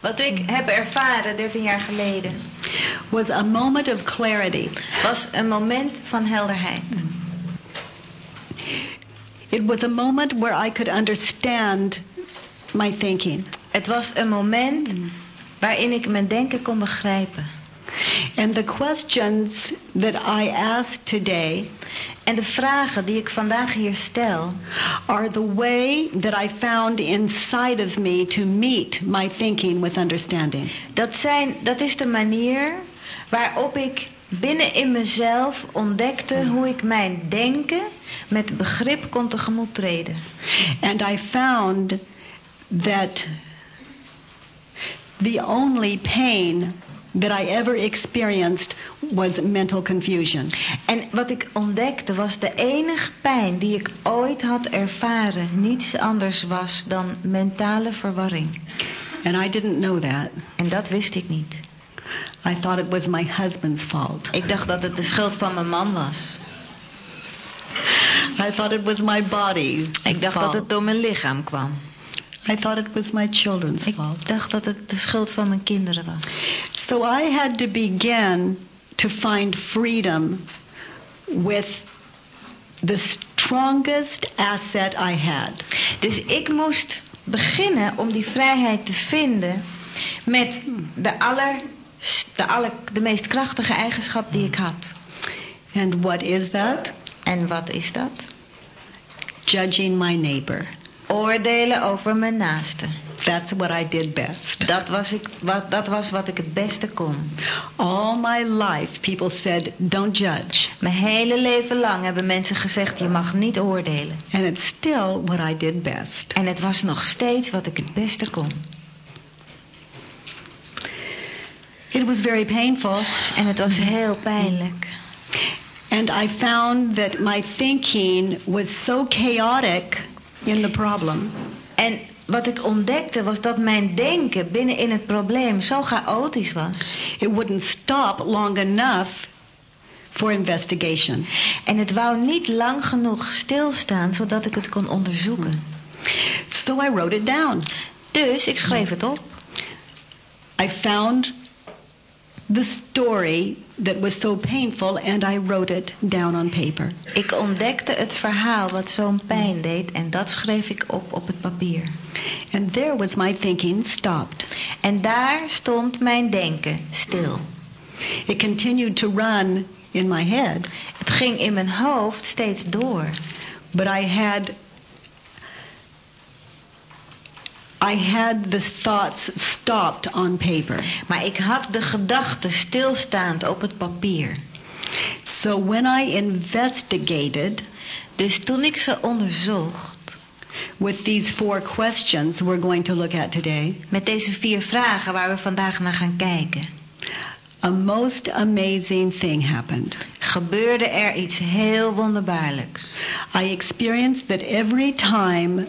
Wat ik heb ervaren 13 jaar geleden was a moment of clarity. was een moment van helderheid. It was a moment where I could understand my thinking. Het was een moment waarin ik mijn denken kon begrijpen. And the questions that I ask today En de vragen die ik vandaag hier stel, are the way that I found inside of me to meet my thinking with understanding. dat, zijn, dat is de manier waarop ik binnen in mezelf ontdekte hoe ik mijn denken met begrip kon tegemoet treden. And I found that the only pain that I ever experienced was mental confusion. En wat ik ontdekte was de enige pijn die ik ooit had ervaren niets anders was dan mentale verwarring. And I didn't know that. En dat wist ik niet. I thought it was my husband's fault. Ik dacht dat het de schuld van mijn man was. I thought it was my body. Ik dacht dat het door mijn lichaam kwam. I thought it was my children's Ik fault. dacht dat het de schuld van mijn kinderen was. So I had to begin to find freedom with the strongest asset I had. Dus ik moest beginnen om die vrijheid te vinden met de, aller, de, aller, de meest krachtige eigenschap die ik had. And what is that? En wat is dat? Judging my neighbor. Oordelen over mijn naaste. That's what I did best. Dat was, ik, wat, dat was wat ik het beste kon. All my life, people said, don't judge. Mijn hele leven lang hebben mensen gezegd: je mag niet oordelen. And it's still what I did best. En het was nog steeds wat ik het beste kon. It was very painful. En het was heel pijnlijk. And I found that my thinking was so chaotic in the problem En wat ik ontdekte was dat mijn denken binnen in het probleem zo chaotisch was. it wouldn't stop long enough for investigation. En het wou niet lang genoeg stilstaan zodat ik het kon onderzoeken. So I wrote it down. Dus ik schreef het op. I found the story that was so painful and I wrote it down on paper. Ik ontdekte het verhaal wat zo'n pijn deed en dat schreef ik op op het papier. And there was my thinking stopped. En daar stond mijn denken stil. It continued to run in my head, Het ging in mijn hoofd steeds door. but I had I had the thoughts stopped on paper. Maar ik had de gedachten stilstaand op het papier. So when I investigated Dus toen ik ze onderzocht with these four questions we're going to look at today, met deze vier vragen waar we vandaag naar gaan kijken, a most amazing thing happened. gebeurde er iets heel wonderbaarlijks. I experienced that every time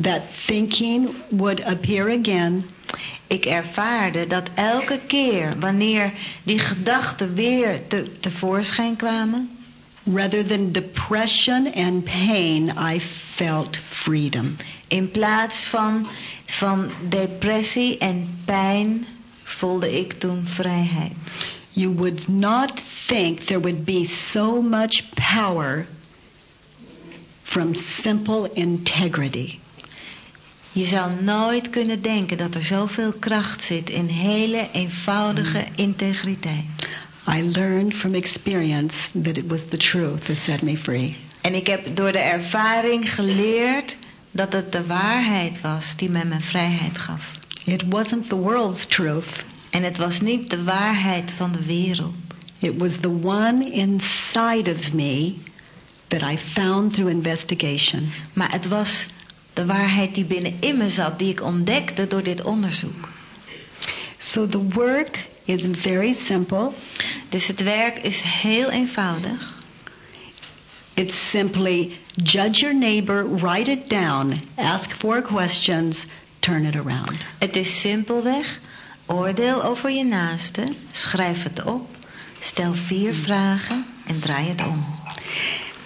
that thinking would appear again, Ik ervaarde dat elke keer wanneer die gedachten weer te, tevoorschijn kwamen, rather than depression and pain, I felt freedom. in plaats van, van depressie en pijn, voelde ik toen vrijheid. You would not think there would be so much power from simple integrity. Je zou nooit kunnen denken dat er zoveel kracht zit in hele eenvoudige integriteit. I learned from experience that it was the truth that set me free. En ik heb door de ervaring geleerd dat het de waarheid was die mij mijn vrijheid gaf. It wasn't the world's truth, En het was niet de waarheid van de wereld. it was the one inside of me that I found through investigation. Maar het was de waarheid die binnenin me zat, die ik ontdekte door dit onderzoek. So the work is very simple. Dus het werk is heel eenvoudig. It's simply judge your neighbor, write it down, ask four questions, turn it around. Het is simpelweg oordeel over je naaste, schrijf het op, stel vier vragen en draai het om.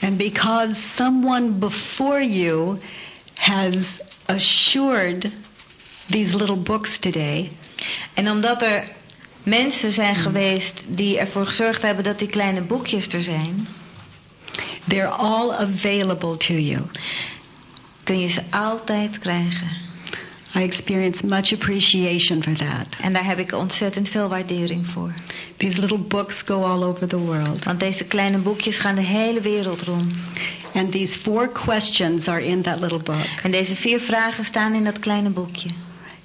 And because someone before you has assured these little books today, En omdat er mensen zijn geweest die ervoor gezorgd hebben dat die kleine boekjes er zijn, they're all available to you. kun je ze altijd krijgen. I experience much appreciation for that. En daar heb ik ontzettend veel waardering voor. These little books go all over the world. Want deze kleine boekjes gaan de hele wereld rond. And these four questions are in that little book. En deze vier vragen staan in dat kleine boekje.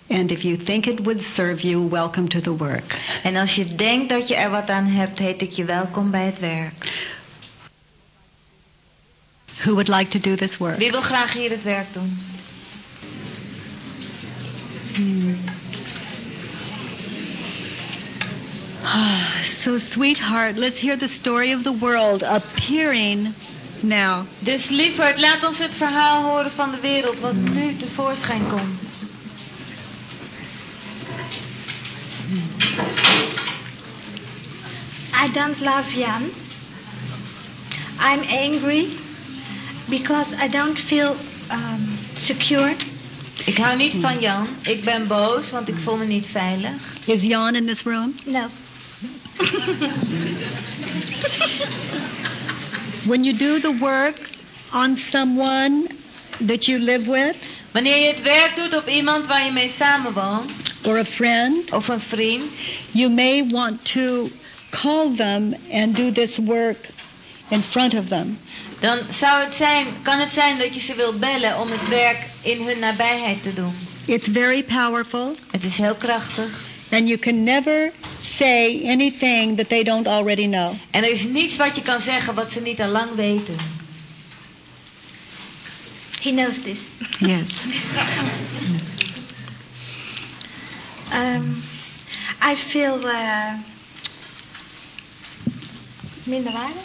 And if you think it would serve you, welcome to the work. En als je denkt dat je er wat aan hebt, heet ik je welkom bij het werk. Who would like to do this work? Wie wil graag hier het werk doen? So, sweetheart, let's hear the story of the world appearing now. Dus lieverd, laat ons het verhaal horen van de wereld wat nu tevoorschijn komt. I don't love Jan. I'm angry because I don't feel um, secure. Ik hou niet van Jan. Ik ben boos, want ik voel me niet veilig. Is Jan in this room? No. When you do the work on someone that you live with Wanneer je het werk doet op iemand waar je mee samenwoont, or a friend, of een vriend, you may want to call them and do this work in front of them. dan zou het zijn, kan het zijn dat je ze wil bellen om het werk in hun nabijheid te doen. It's very powerful, Het is heel krachtig. And you can never say anything that they don't already know. En er is niets wat je kan zeggen wat ze niet al lang weten. He knows this. Yes. Um, I feel uh, minderwaardig,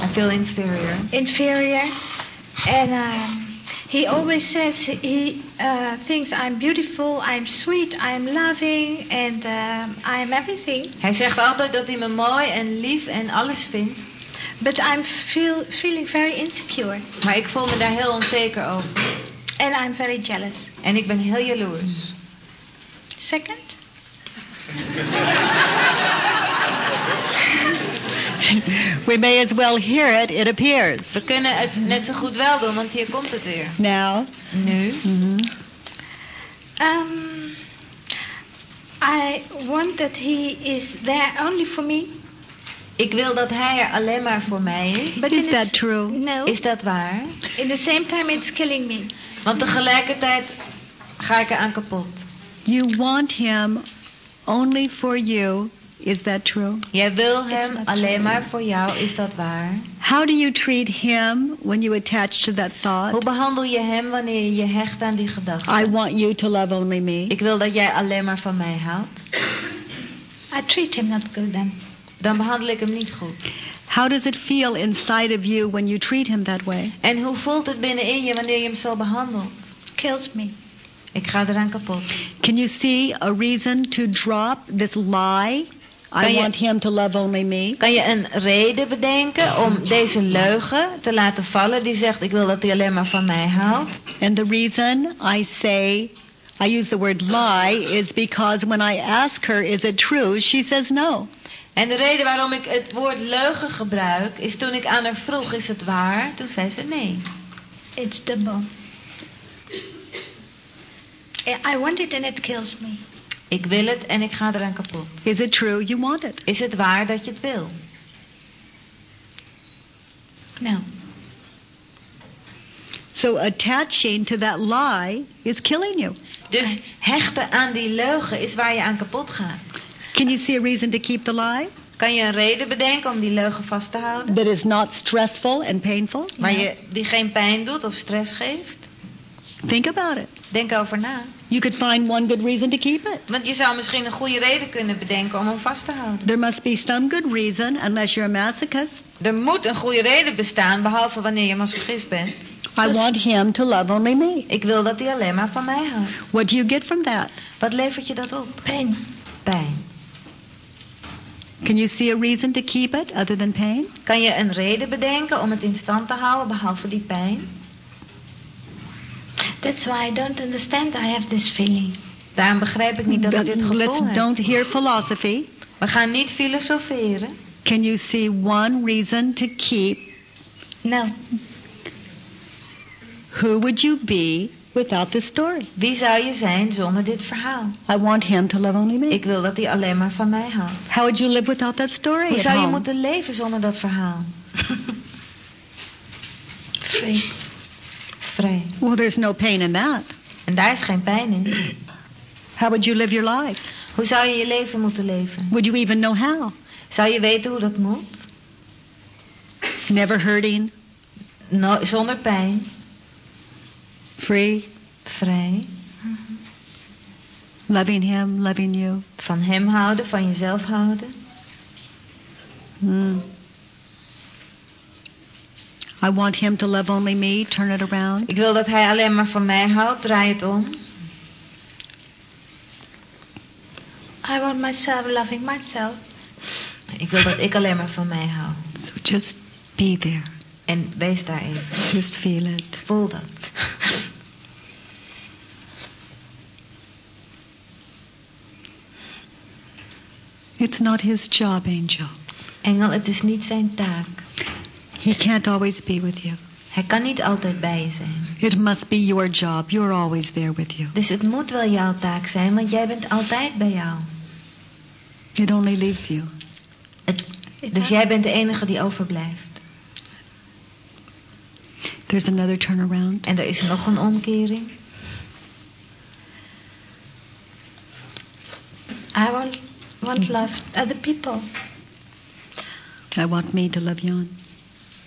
I feel inferior. inferior, and um, he always says he uh, thinks I'm beautiful, I'm sweet, I'm loving, and um, I'm everything. Hij zegt altijd dat hij me mooi en lief en alles vindt. But I'm feel, feeling very insecure, Maar ik voel me daar heel onzeker over. and I'm very jealous. En ik ben heel jaloers. Second, We may as well hear it, it appears. We kunnen het net zo goed wel doen, want hier komt het weer. Now, Nu? um, I want that he is there only for me. Ik wil dat hij er alleen maar voor mij is. But Is that true? No. Is dat waar? In the same time, it's killing me. Want tegelijkertijd ga ik eraan kapot. you want him only for you. Is that true? Jij wil hem alleen maar voor jou, is dat waar? How do you treat him when you attach to that Hoe thought? behandel je hem wanneer je je hecht aan die I want you to love only me. Ik wil dat jij alleen maar van mij houdt. I treat him not good then. Dan behandel ik hem niet goed. How does it feel inside of you when you treat him that way? En hoe voelt het binnenin je wanneer je hem zo behandelt? Kills me. Ik ga eraan kapot. Can you see a reason to drop this lie? I je- want him to love only me. Kan je een reden bedenken om deze leugen te laten vallen die zegt ik wil dat hij alleen maar van mij houdt? And the reason I say, I use the word lie, is because when I ask her, is it true? She says no. En de reden waarom ik het woord leugen gebruik is toen ik aan haar vroeg is het waar? Toen zei ze nee. It's double. I want it and it kills me. Ik wil het en ik ga eraan kapot. Is it true? You want it. Is het waar dat je het wil? No. So attaching to that lie is killing you. Dus hechten aan die leugen is waar je aan kapot gaat. Can you see a reason to keep the lie Kan je een reden bedenken om die leugen vast te houden? that is not stressful and painful? Maar je, die geen pijn doet of stress geeft? Think about it. Denk over na. You could find one good reason to keep it. Want je zou misschien een goede reden kunnen bedenken om hem vast te houden. There must be some good reason, unless you're a masochist. Er moet een goede reden bestaan, behalve wanneer je masochist bent. I want him to love only me. ik wil dat hij alleen maar van mij houdt. What do you get from that? Wat levert je dat op? Pain. Pijn. Can you see a reason to keep it other than pain? Kan je een reden bedenken om het in stand te houden, behalve die pijn? That's why I don't understand I have this feeling. Daarom begrijp ik niet dat ik dit gevoel let's heb. don't hear philosophy. We gaan niet filosoferen. Can you see one reason to keep? No. Who would you be without this story? Wie zou je zijn zonder dit verhaal? I want him to love only me. Ik wil dat hij alleen maar van mij houdt. How would you live without that story? Hoe at zou je moeten leven zonder dat verhaal? Free. Vrij. Well, there's no pain in that. En daar is geen pijn in. How would you live your life? Hoe zou je je leven moeten leven? Would you even know how? Zou je weten hoe dat moet? Never hurting, No, zonder pijn. free, Vrij. loving him, loving you. Van hem houden, van jezelf houden. Mm. I want him to love only me. Turn it around. Ik wil dat hij alleen maar van mij houdt. Draai het om. I want myself loving myself. Ik wil dat ik alleen maar van mij hou. So just be there. En wees daar even. Just feel it. Voel dat. It's not his job, Angel. Engel, het is niet zijn taak. He can't always be with you. Hij kan niet altijd bij je zijn. It must be your job. You're always there with you. Dus het moet wel jouw taak zijn, want jij bent altijd bij jou. It only leaves you. Het- dus jij bent de enige die overblijft. There's another turnaround. En er is nog een omkering. I want want love other people. I want me to love Jan.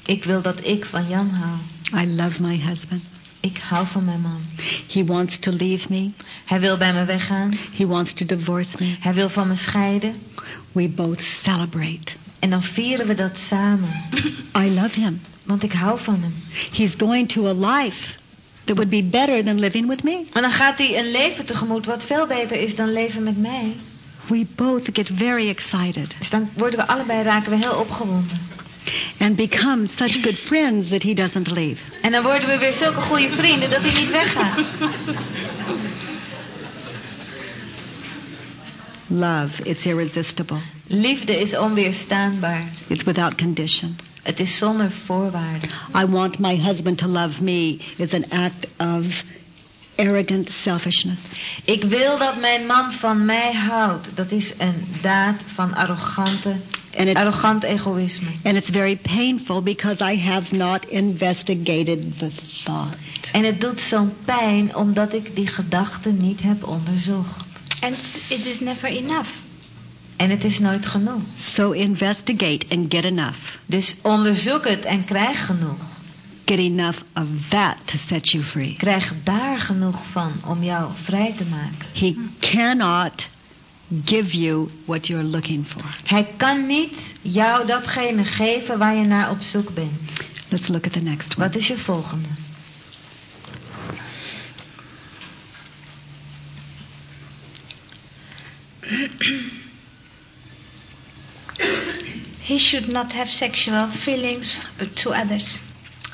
Ik wil dat ik van Jan hou. I love my husband. Ik hou van mijn man. He wants to leave me. Hij wil bij me weggaan. He wants to divorce me. Hij wil van me scheiden. We both celebrate. En dan vieren we dat samen. I love him. Want ik hou van hem. He's going to a life that would be better than living with me. Maar dan gaat hij een leven tegemoet wat veel beter is dan leven met mij. We both get very excited Dus dan worden we allebei raken we heel opgewonden. And become such good friends that he doesn't leave. En dan worden we weer zulke goede vrienden dat hij niet weggaat. Love, it's irresistible. Liefde is onweerstaanbaar. It's without condition. Het is zonder voorwaarden. I want my husband to love me is an act of arrogant selfishness. Ik wil dat mijn man van mij houdt. Dat is een daad van arrogante, And it's, arrogant egoïsme. and it's very painful because I have not investigated the thought. En het doet zo'n pijn omdat ik die gedachte niet heb onderzocht. And it is never enough. En het is nooit genoeg. So investigate and get enough. Dus onderzoek het en krijg genoeg. Get enough of that to set you free. Krijg daar genoeg van om jou vrij te maken. He cannot give you what you're looking for. Hij kan niet jou datgene geven waar je naar op zoek bent. Let's look at the next one. Wat is je volgende? He should not have sexual feelings to others.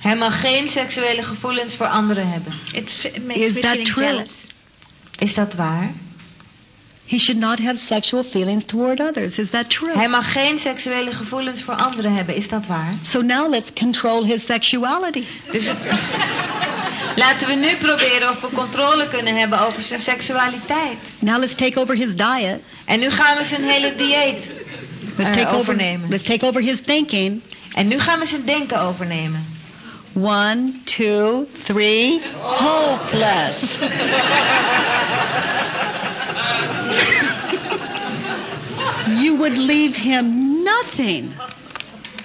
Hij mag geen seksuele gevoelens voor anderen hebben. It makes Is me that true? jealous. Is dat waar? He should not have sexual feelings toward others. Is that true? Hij mag geen seksuele gevoelens voor anderen hebben. Is dat waar? So now let's control his sexuality. Dus laten we nu proberen of we controle kunnen hebben over zijn seksualiteit. Now let's take over his diet. En nu gaan we zijn hele dieet Let's eh, take over overnemen. let's take over his thinking. En nu gaan we zijn denken overnemen. One, two, three. Hopeless. you would leave him nothing.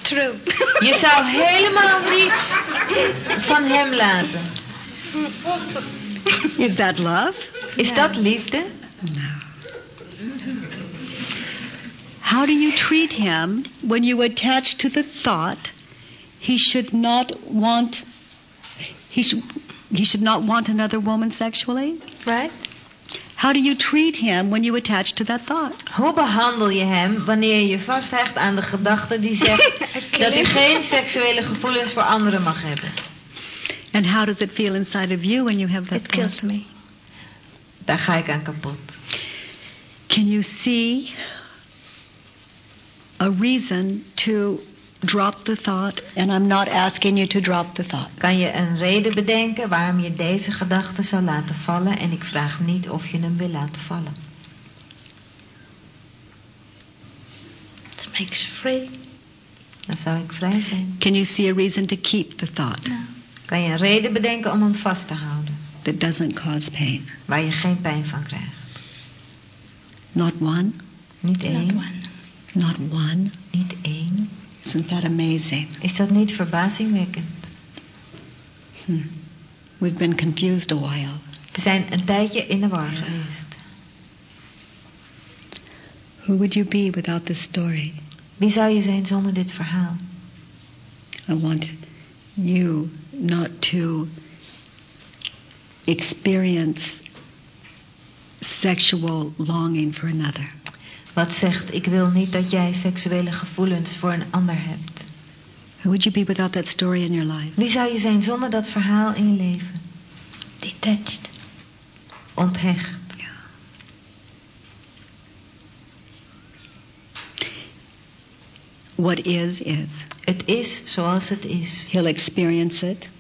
True. Je zou helemaal niets van hem laten. Is that love? Is dat liefde? No. How do you treat him when you attach to the thought he should not want he should he should not want another woman sexually? Right? How do you treat him when you attach to that thought? Hoe behandel je hem wanneer je je vasthecht aan de gedachte die zegt dat hij geen seksuele gevoelens voor anderen mag hebben? And how does it feel inside of you when you have that It kills thought? me. Daar ga ik aan kapot. Can you see a reason to drop the thought? And I'm not asking you to drop the thought. Kan je een reden bedenken waarom je deze gedachte zou laten vallen? En ik vraag niet of je hem wil laten vallen. It makes free. Dan zou ik vrij zijn. Can you see a reason to keep the thought No. Kan je een reden bedenken om hem vast te houden? that doesn't cause pain? Waar je geen pijn van krijgt. Not one? Niet Not één. one. Not one? Niet één. Isn't that amazing? Is dat niet verbazingwekkend? Hmm. We've been confused a while. We zijn een tijdje in de war geweest. Who would you be without this story? Wie zou je zijn zonder dit verhaal? I want you not to experience sexual longing for another. Wat zegt, ik wil niet dat jij seksuele gevoelens voor een ander hebt. Who would you be without that story in your life? Wie zou je zijn zonder dat verhaal in je leven? Detached. Onthecht. What is, is. Het is zoals het is. He'll experience it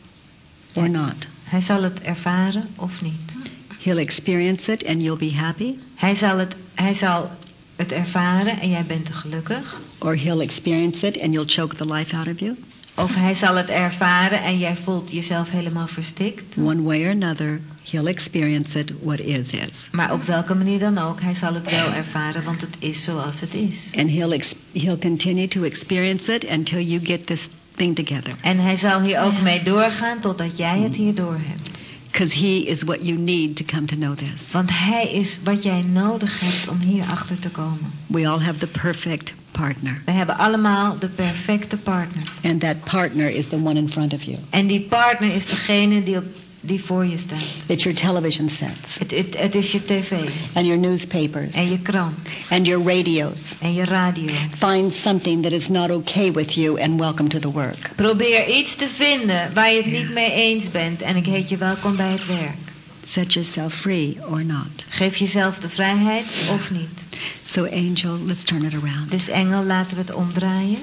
or not. Hij zal het ervaren of niet. He'll experience it and you'll be happy, Hij zal het, hij zal het ervaren en jij bent gelukkig. or he'll experience it and you'll choke the life out of you. Of hij zal het ervaren en jij voelt jezelf helemaal verstikt. One way or another, he'll experience it. What is, is. Maar op welke manier dan ook, hij zal het wel ervaren, want het is zoals het is. And he'll, he'll continue to experience it until you get this thing together. En hij zal hier ook mee doorgaan totdat jij het hier door hebt. Because he is what you need to come to know this. Want hij is wat jij nodig hebt om hier achter te komen. We all have the perfect partner. We hebben allemaal de perfecte partner. And that partner is the one in front of you. En die partner is degene die, op, die voor je staat. It's your television sets Het, het, het is je tv and your newspapers en je krant and your radios. en je radio. Find something that is not okay with you and welcome to the work. Probeer iets te vinden waar je het niet mee eens bent en ik heet je welkom bij het werk. Set yourself free or not. Geef jezelf de vrijheid of niet. So, angel, let's turn it around. Dus engel, laten we het omdraaien.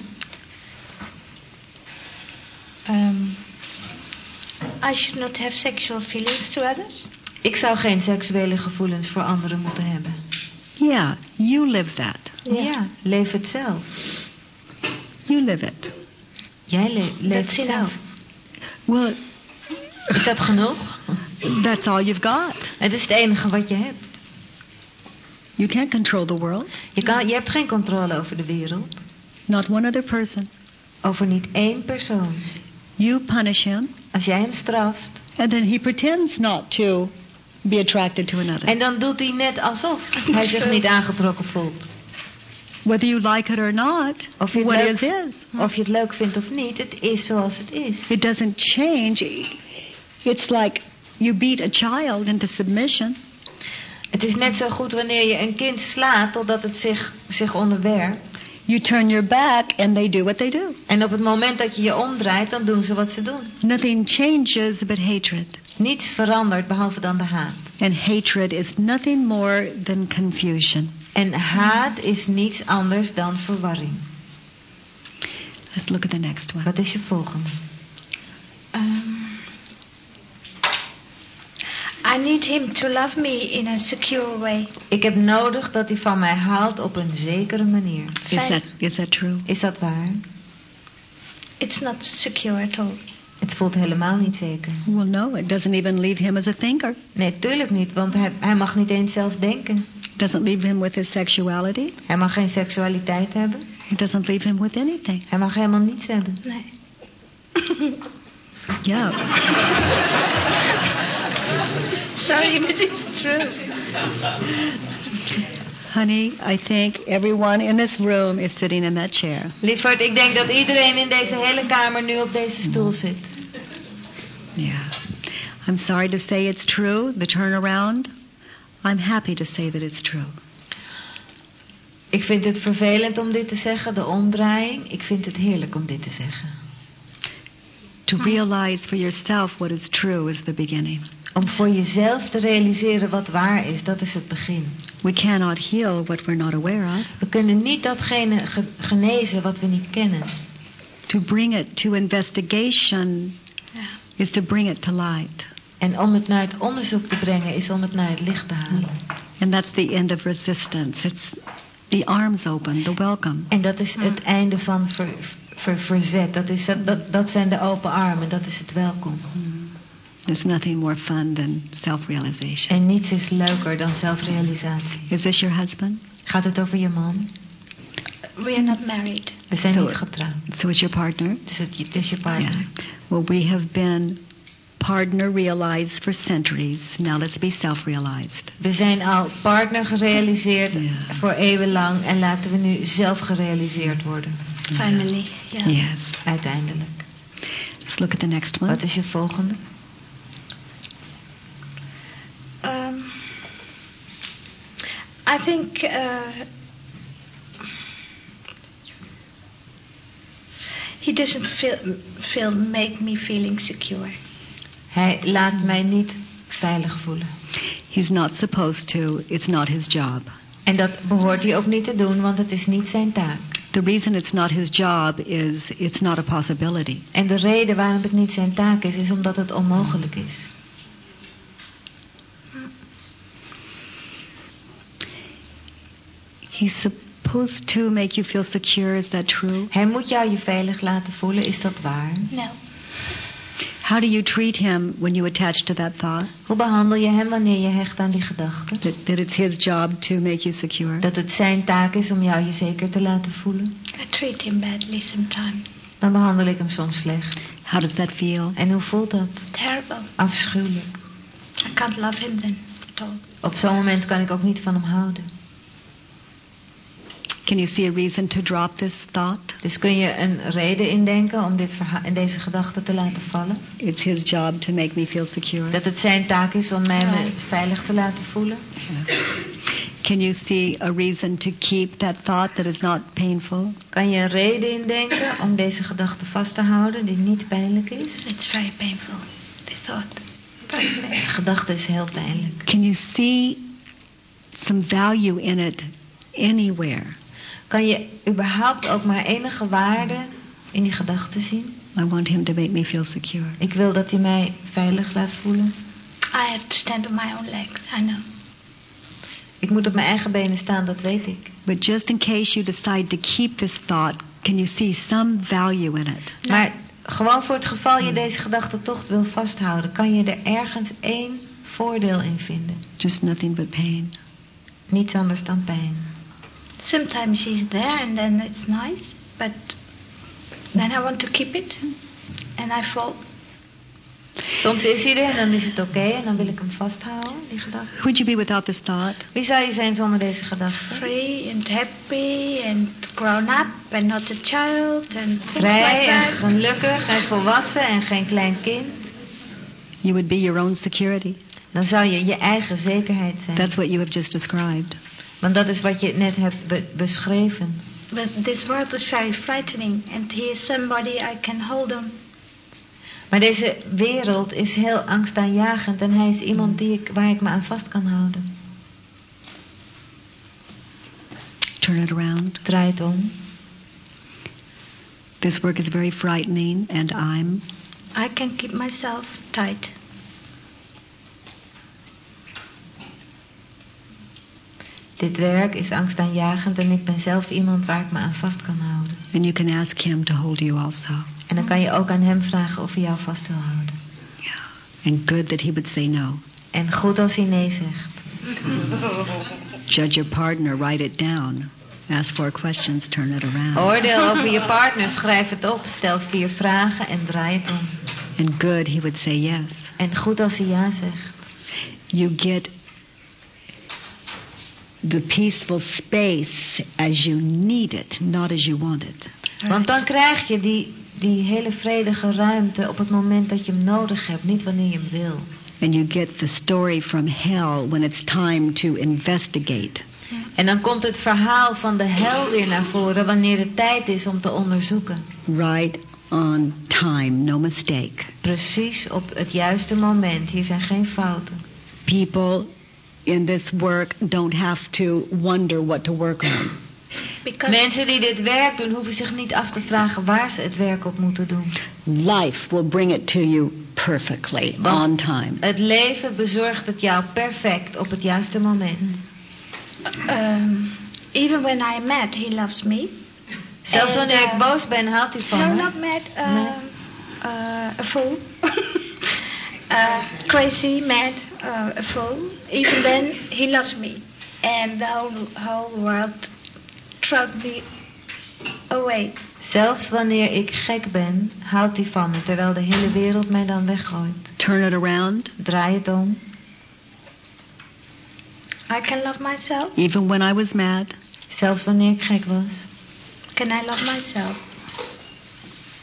Um, I should not have sexual feelings to others. Ik zou geen seksuele gevoelens voor anderen moeten hebben. Yeah, you live that. Ja, leef het zelf. You live it. Jij le leeft het zelf. Well, Is dat genoeg? that's all you've got. Het is het enige wat je hebt. You can't control the world. Je, kan, je hebt geen controle over de wereld. Not one other person. Over niet één persoon. You punish him, Als jij hem straft. and then he pretends not to be attracted to another. En dan doet hij net alsof hij zich niet aangetrokken voelt. Whether you like it or not, Of je, het what leuk, is is. of je het leuk vindt of niet, het is zoals het is. It doesn't change. It's like you beat a child into submission. Het is net zo goed wanneer je een kind slaat totdat het zich, zich onderwerpt. You turn your back and they do what they do. En op het moment dat je je omdraait, dan doen ze wat ze doen. Nothing changes but hatred. Niets verandert behalve dan de haat. And hatred is nothing more than confusion. En haat is niets anders dan verwarring. Let's look at the next one. Wat is je volgende? Um, I need him to love me in a secure way. Ik heb nodig dat hij van mij houdt op een zekere manier. Is that is that true? Is dat waar? It's not secure at all. Het voelt helemaal niet zeker. Well, no, it doesn't even leave him as a thinker. Nee, tuurlijk niet, want hij, hij mag niet eens zelf denken. It doesn't leave him with his sexuality. Hij mag geen seksualiteit hebben. It doesn't leave him with anything. Hij mag helemaal niets hebben. Nee. Yeah. Sorry, but it's true. Honey, I think everyone in this room is sitting in that chair. Lieverd, ik denk dat iedereen in deze hele kamer nu op deze stoel mm. zit. Yeah. I'm sorry to say it's true, the turnaround. I'm happy to say that it's true. Ik vind het vervelend om dit te zeggen, de omdraaiing. Ik vind het heerlijk om dit te zeggen. To realize for yourself what is true is the beginning. Om voor jezelf te realiseren wat waar is, dat is het begin. We cannot heal what we're not aware of. We kunnen niet datgene ge- genezen wat we niet kennen. To bring it to investigation is to bring it to light. En om het naar het onderzoek te brengen is om het naar het licht te halen. And that's the end of resistance. It's the arms open, the welcome. En dat is het einde van ver, ver- verzet. Dat, is, dat, dat zijn de open armen, dat is het welkom. There's nothing more fun than self realization. En niets is leuker dan zelfrealisatie. Is this your husband? Gaat het over je man? We are not married. We zijn niet getrouwd. So it's your partner? Dus het, het is je partner. Yeah. Well, we have been partner realized for centuries. Now let's be self realized. We zijn al partner gerealiseerd Ja. voor eeuwenlang. En laten we nu zelf gerealiseerd worden. Finally. Yeah. Yes. Uiteindelijk. Let's look at the next one. Wat is je volgende? Um, I think uh, he doesn't feel, feel make me feeling secure. Hij laat mij niet veilig voelen. He's not supposed to. It's not his job. En dat behoort hij ook niet te doen, want het is niet zijn taak. The reason it's not his job is it's not a possibility. En de reden waarom het niet zijn taak is, is omdat het onmogelijk is. He's supposed to make you feel secure. Is that true? Hij moet jou je veilig laten voelen, is dat waar? No. How do you treat him when you attach to that thought? Hoe behandel je hem wanneer je hecht aan die gedachte? That, that it's his job to make you secure? Dat het zijn taak is om jou je zeker te laten voelen? I treat him badly sometimes. Dan behandel ik hem soms slecht. How does that feel? En hoe voelt dat? Terrible. Afschuwelijk. I can't love him then at all. Op zo'n moment kan ik ook niet van hem houden. Can you see a reason to drop this thought? Dus kun je een reden indenken om dit en deze gedachte te laten vallen? It's his job to make me feel secure. Dat het zijn taak is om mij me veilig te laten voelen? Can you see a reason to keep that thought that is not painful? Kan je een reden indenken om deze gedachte vast te houden die niet pijnlijk is? It's very painful. The thought. De gedachte is heel pijnlijk. Can you see some value in it anywhere? Kan je überhaupt ook maar enige waarde in die gedachte zien? I want him to make me feel secure. Ik wil dat hij mij veilig laat voelen. I have to stand on my own legs. I know. Ik moet op mijn eigen benen staan, dat weet ik. But just in case you decide to keep this thought, can you see some value in it? Maar gewoon voor het geval je deze gedachte toch wil vasthouden, kan je er ergens één voordeel in vinden. Just nothing but pain. Niets anders dan pijn. Sometimes she's there and then it's nice, but then I want to keep it and I fall. Soms is hij er en dan is het oké en dan wil ik hem vasthouden, die gedachte. Would you be without this thought? Wie zou je zijn zonder deze gedachte? Free and happy and grown up and not a child and Vrij like en gelukkig en volwassen en geen klein kind. You would be your own security. Dan zou je je eigen zekerheid zijn. That's what you have just described. Want dat is wat je net hebt be- beschreven. But this world is very frightening and he is somebody I can hold on. Maar deze wereld is heel angstaanjagend en hij is iemand die ik, waar ik me aan vast kan houden. Turn it around. Draai het om. This work is very frightening, and I'm. I can keep myself tight. Dit werk is angstaanjagend en ik ben zelf iemand waar ik me aan vast kan houden. And you can ask him to hold you also. En dan kan je ook aan hem vragen of hij jou vast wil houden. And good that he would say no. En goed als hij nee zegt. Judge your partner, write it down. Ask four questions, turn it around. Oordeel over je partner, schrijf het op, stel vier vragen en draai het om. And good, he would say yes. En goed als hij ja zegt. You get the peaceful space as you need it, not as you want it. Want dan krijg je die, die hele vredige ruimte op het moment dat je hem nodig hebt, niet wanneer je hem wil. And you get the story from hell when it's time to investigate. En dan komt het verhaal van de hel weer naar voren wanneer het tijd is om te onderzoeken. Right on time, no mistake. Precies op het juiste moment. Hier zijn geen fouten. People in this work don't have to wonder what to work on. Because Mensen die dit werk doen, hoeven zich niet af te vragen waar ze het werk op moeten doen. Life will bring it to you perfectly, Want- on time. Het leven bezorgt het jou perfect op het juiste moment. um, even when I'm mad, he loves me. Zelfs wanneer ik eh, boos ben, houdt hij van no, me. not mad. Uh, Mad. uh, a fool. uh, crazy, mad, uh, a fool. Even then, he loves me, and the whole whole world throws me away. Zelfs wanneer ik gek ben, houdt hij van me, terwijl de hele wereld mij dan weggooit. Turn it around. Draai het om. I can love myself. Even when I was mad, Zelfs wanneer ik gek was. Can I love myself?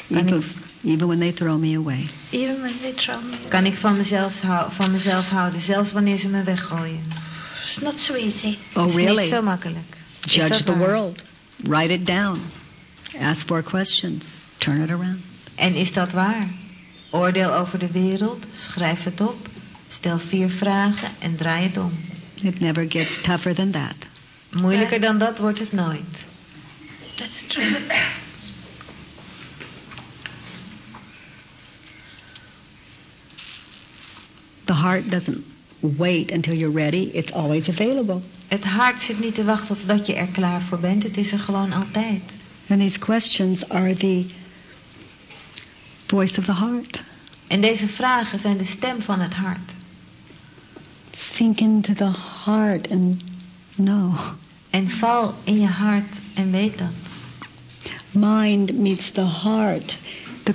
Kan even, ik, even when they throw me away. Even when they throw me away. kan ik van, mezelf, hou- van mezelf houden, zelfs wanneer ze me weggooien. It's not so easy. Oh, is really? niet zo makkelijk. Is Judge the waar? world. Write it down. Ask four questions. Turn it around. En is dat waar? Oordeel over de wereld, schrijf het op, stel vier vragen en draai het om. It never gets tougher than that. Moeilijker dan dat wordt het nooit. That's true. Heart doesn't wait until you're ready. It's always available. Het hart zit niet te wachten totdat je er klaar voor bent. Het is er gewoon altijd. And these questions are the voice of the heart. En deze vragen zijn de stem van het hart. Sink into the heart and know. En val in je hart en weet dat. Mind meets the heart. The,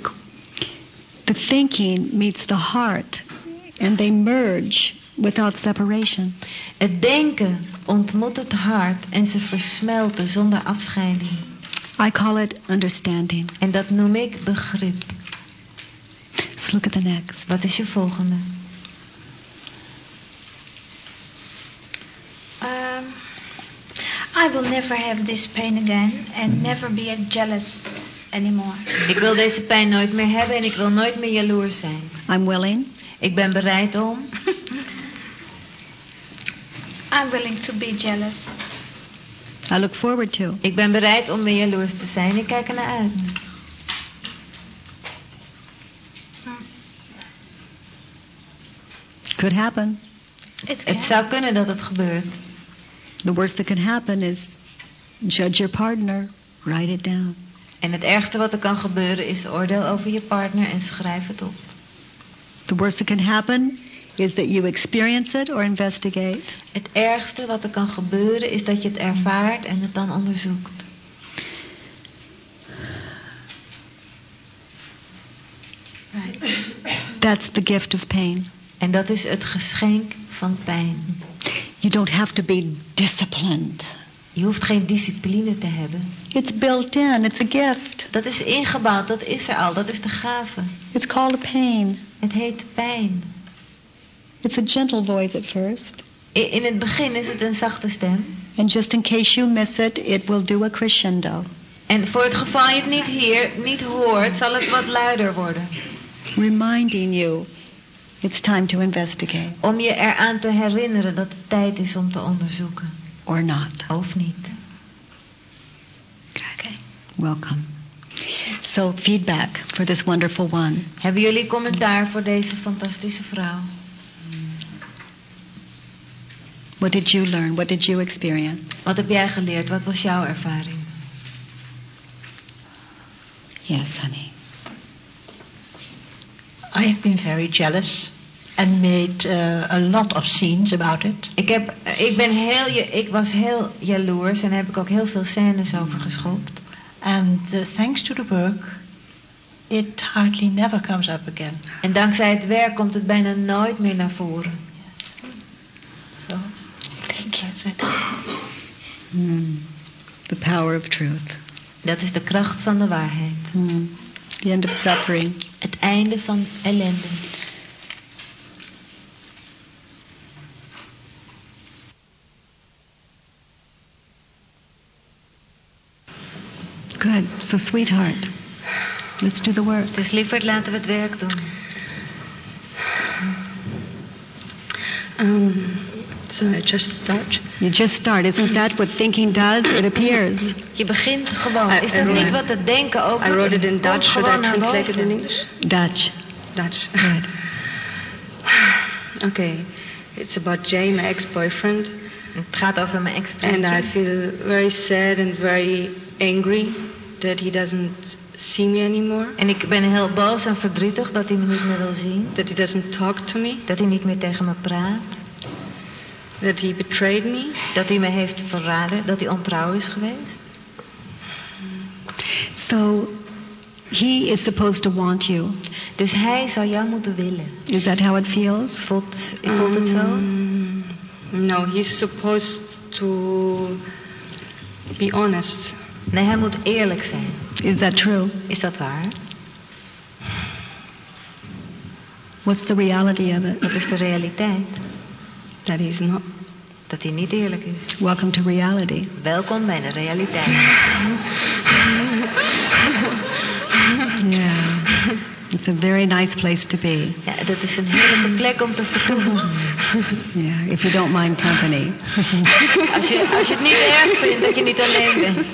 the thinking meets the heart. And they merge without separation. Het denken ontmoet het hart en ze versmelten zonder afscheiding. I call it understanding. En dat noem ik begrip. Let's look at the next. Wat is je volgende? Um, I will never have this pain again and never be jealous anymore. Ik wil deze pijn nooit meer hebben en ik wil nooit meer jaloers zijn. I'm willing. Ik ben bereid om. I'm willing to be jealous. I look forward to. Ik ben bereid om weer jaloers te zijn. Ik kijk er naar uit. Could happen. It can. Het zou kunnen dat het gebeurt. The worst that can happen is judge your partner, write it down. En het ergste wat er kan gebeuren is oordeel over je partner en schrijf het op. The worst that can happen is that you experience it or investigate. Het ergste wat er kan gebeuren is dat je het ervaart en het dan onderzoekt. That's the gift of pain. En dat is het geschenk van pijn. You don't have to be disciplined. Je hoeft geen discipline te hebben. It's built in, it's a gift. Dat is ingebouwd, dat is er al, dat is de gave. It's called a pain. Het heet pijn. It's a gentle voice at first. I- In het begin is het een zachte stem. And just in case you miss it, it will do a crescendo, En voor het geval je het niet hier, niet hoort, zal het wat luider worden. reminding you it's time to investigate Om je eraan te herinneren dat het tijd is om te onderzoeken. Or not. Of niet. Okay. Welcome. So, feedback for this wonderful one. Hebben jullie commentaar voor deze fantastische vrouw? What did you learn? What did you experience? Wat heb jij geleerd? Wat was jouw ervaring? Yes, honey. I have been very jealous and made uh, a lot of scenes about it. Ik, heb, ik, ben heel, je- ik was heel jaloers en daar heb ik ook heel veel scènes over geschopt. And uh, thanks to the work, it hardly never comes up again. En dankzij het werk komt het bijna nooit meer naar voren. So, thank you. That's it. Hmm. The power of truth. Dat is de kracht van de waarheid. Hmm. The end of suffering. Het einde van ellende. Good. So, sweetheart, Let's do the work. Dus lieverd, laten we het werk doen. Um, so I just start. You just start. Isn't that what thinking does? It appears. Je begint gewoon. I- Is I dat wrote- niet wat het denken ook I wrote it in Dutch. Should I translate it in English? Dutch. Dutch. Right. Okay. It's about Jay, my ex-boyfriend, Het gaat over mijn ex and I feel very sad and very angry that he doesn't see me anymore, En ik ben heel boos en verdrietig dat hij me niet meer wil zien. that he doesn't talk to me, Dat hij niet meer tegen me praat. that he betrayed me, Dat hij me heeft verraden. Dat hij ontrouw is geweest. So he is supposed to want you. Dus hij zou jou moeten willen. Is that how it feels? Voelt, voelt het zo? Mm, no, he's supposed to be honest. Nee, hij moet eerlijk zijn. Is that true? Is dat waar? What's the reality of it? Dat is de realiteit. That he's not. Dat hij niet eerlijk is. Welcome to reality. Welkom bij de realiteit. Yeah. It's a very nice place to be. Ja, dat is een heerlijke plek om te vertoeven. Yeah, if you don't mind company. Als je, als je het niet erg vindt dat je niet alleen bent.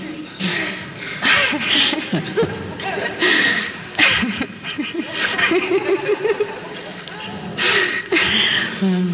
mm.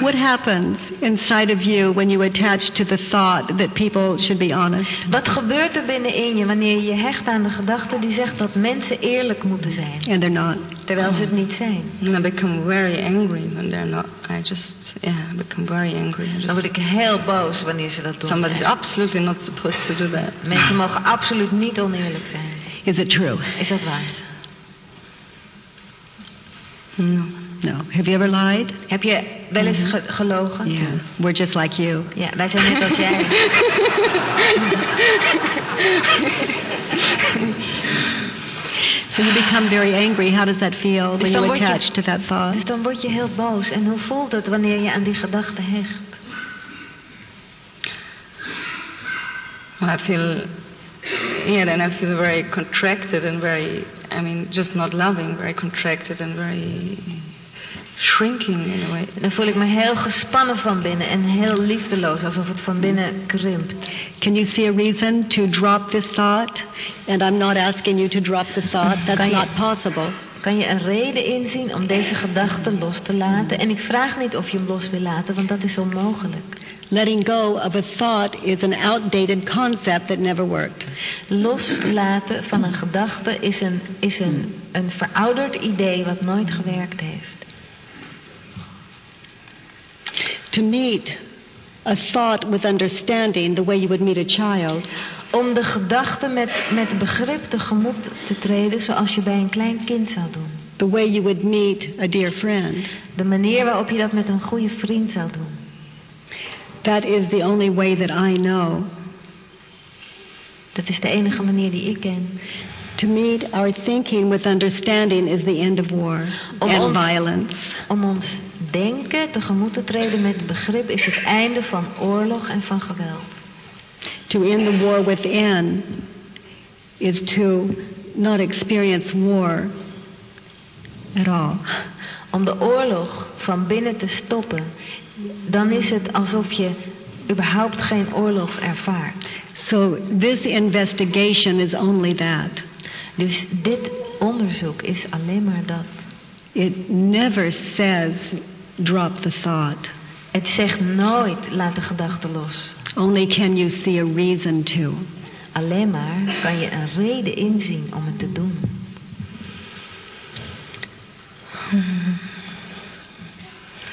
What happens inside of you when you attach to the thought that people should be honest? Wat gebeurt er binnenin je wanneer je je hecht aan de gedachte die zegt dat mensen eerlijk moeten zijn, And they're not. terwijl ze het niet zijn? And I become very angry when they're not. I just, yeah, I become very angry. I Dan just, word ik heel boos wanneer ze dat doen. somebody's absolutely not supposed to do that. Mensen mogen absoluut niet oneerlijk zijn. Is it true? Is dat waar? No. No. Have you ever lied? Heb je wel eens ge- mm-hmm. gelogen? Yeah. We're just like you. Ja, wij zijn net als jij. So you become very angry. How does that feel Dus when dan you word je- attach to that thought? Dus dan word je heel boos. En hoe voelt het wanneer je aan die gedachte hecht? Well, I feel, yeah, then I feel very contracted and very, I mean, just not loving, very contracted and very shrinking in a way. Dan voel ik me heel gespannen van binnen en heel liefdeloos, alsof het van binnen krimpt. Can you see a reason to drop this thought? And I'm not asking you to drop the thought. That's Kan je- not possible. Kan je een reden inzien om deze gedachte los te laten? En ik vraag niet of je hem los wil laten, want dat is onmogelijk. Letting go of a thought is an outdated concept that never worked. Loslaten van een gedachte is een, is een, een verouderd idee wat nooit gewerkt heeft. To meet a thought with understanding the way you would meet a child Om de gedachte met, met begrip tegemoet te treden zoals je bij een klein kind zou doen. the way you would meet a dear friend. De manier waarop je dat met een goede vriend zou doen. That is the only way that I know. Dat is de enige manier die ik ken. To meet our thinking with understanding is the end of war Om and ons- violence. Om ons denken tegemoet te treden met begrip is het einde van oorlog en van geweld. To end the war within is to not experience war at all. Om de oorlog van binnen te stoppen, dan is het alsof je überhaupt geen oorlog ervaart. So this investigation is only that. Dus dit onderzoek is alleen maar dat. It never says drop the thought. Het zegt nooit laat de gedachte los. Only can you see a reason to. Alleen maar kan je een reden inzien om het te doen.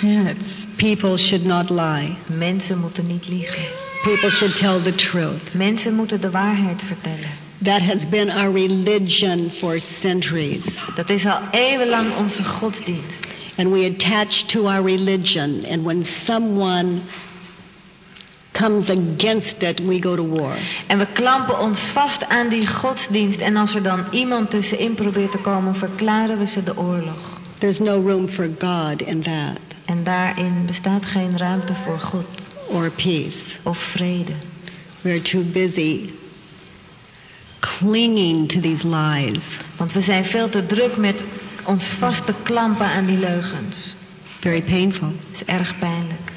Yeah, it's People should not lie. Mensen moeten niet liegen. People should tell the truth. Mensen moeten de waarheid vertellen. That has been our religion for centuries. Dat is al eeuwenlang onze godsdienst. And we attach to our religion. And when someone comes against it, we go to war. En we klampen ons vast aan die godsdienst. En als er dan iemand tussenin probeert te komen, verklaren we ze de oorlog. There's no room for God in that En daarin bestaat geen ruimte voor God or peace. of vrede. We're too busy clinging to these lies. Want we zijn veel te druk met ons vast te klampen aan die leugens. Very painful. Is erg pijnlijk.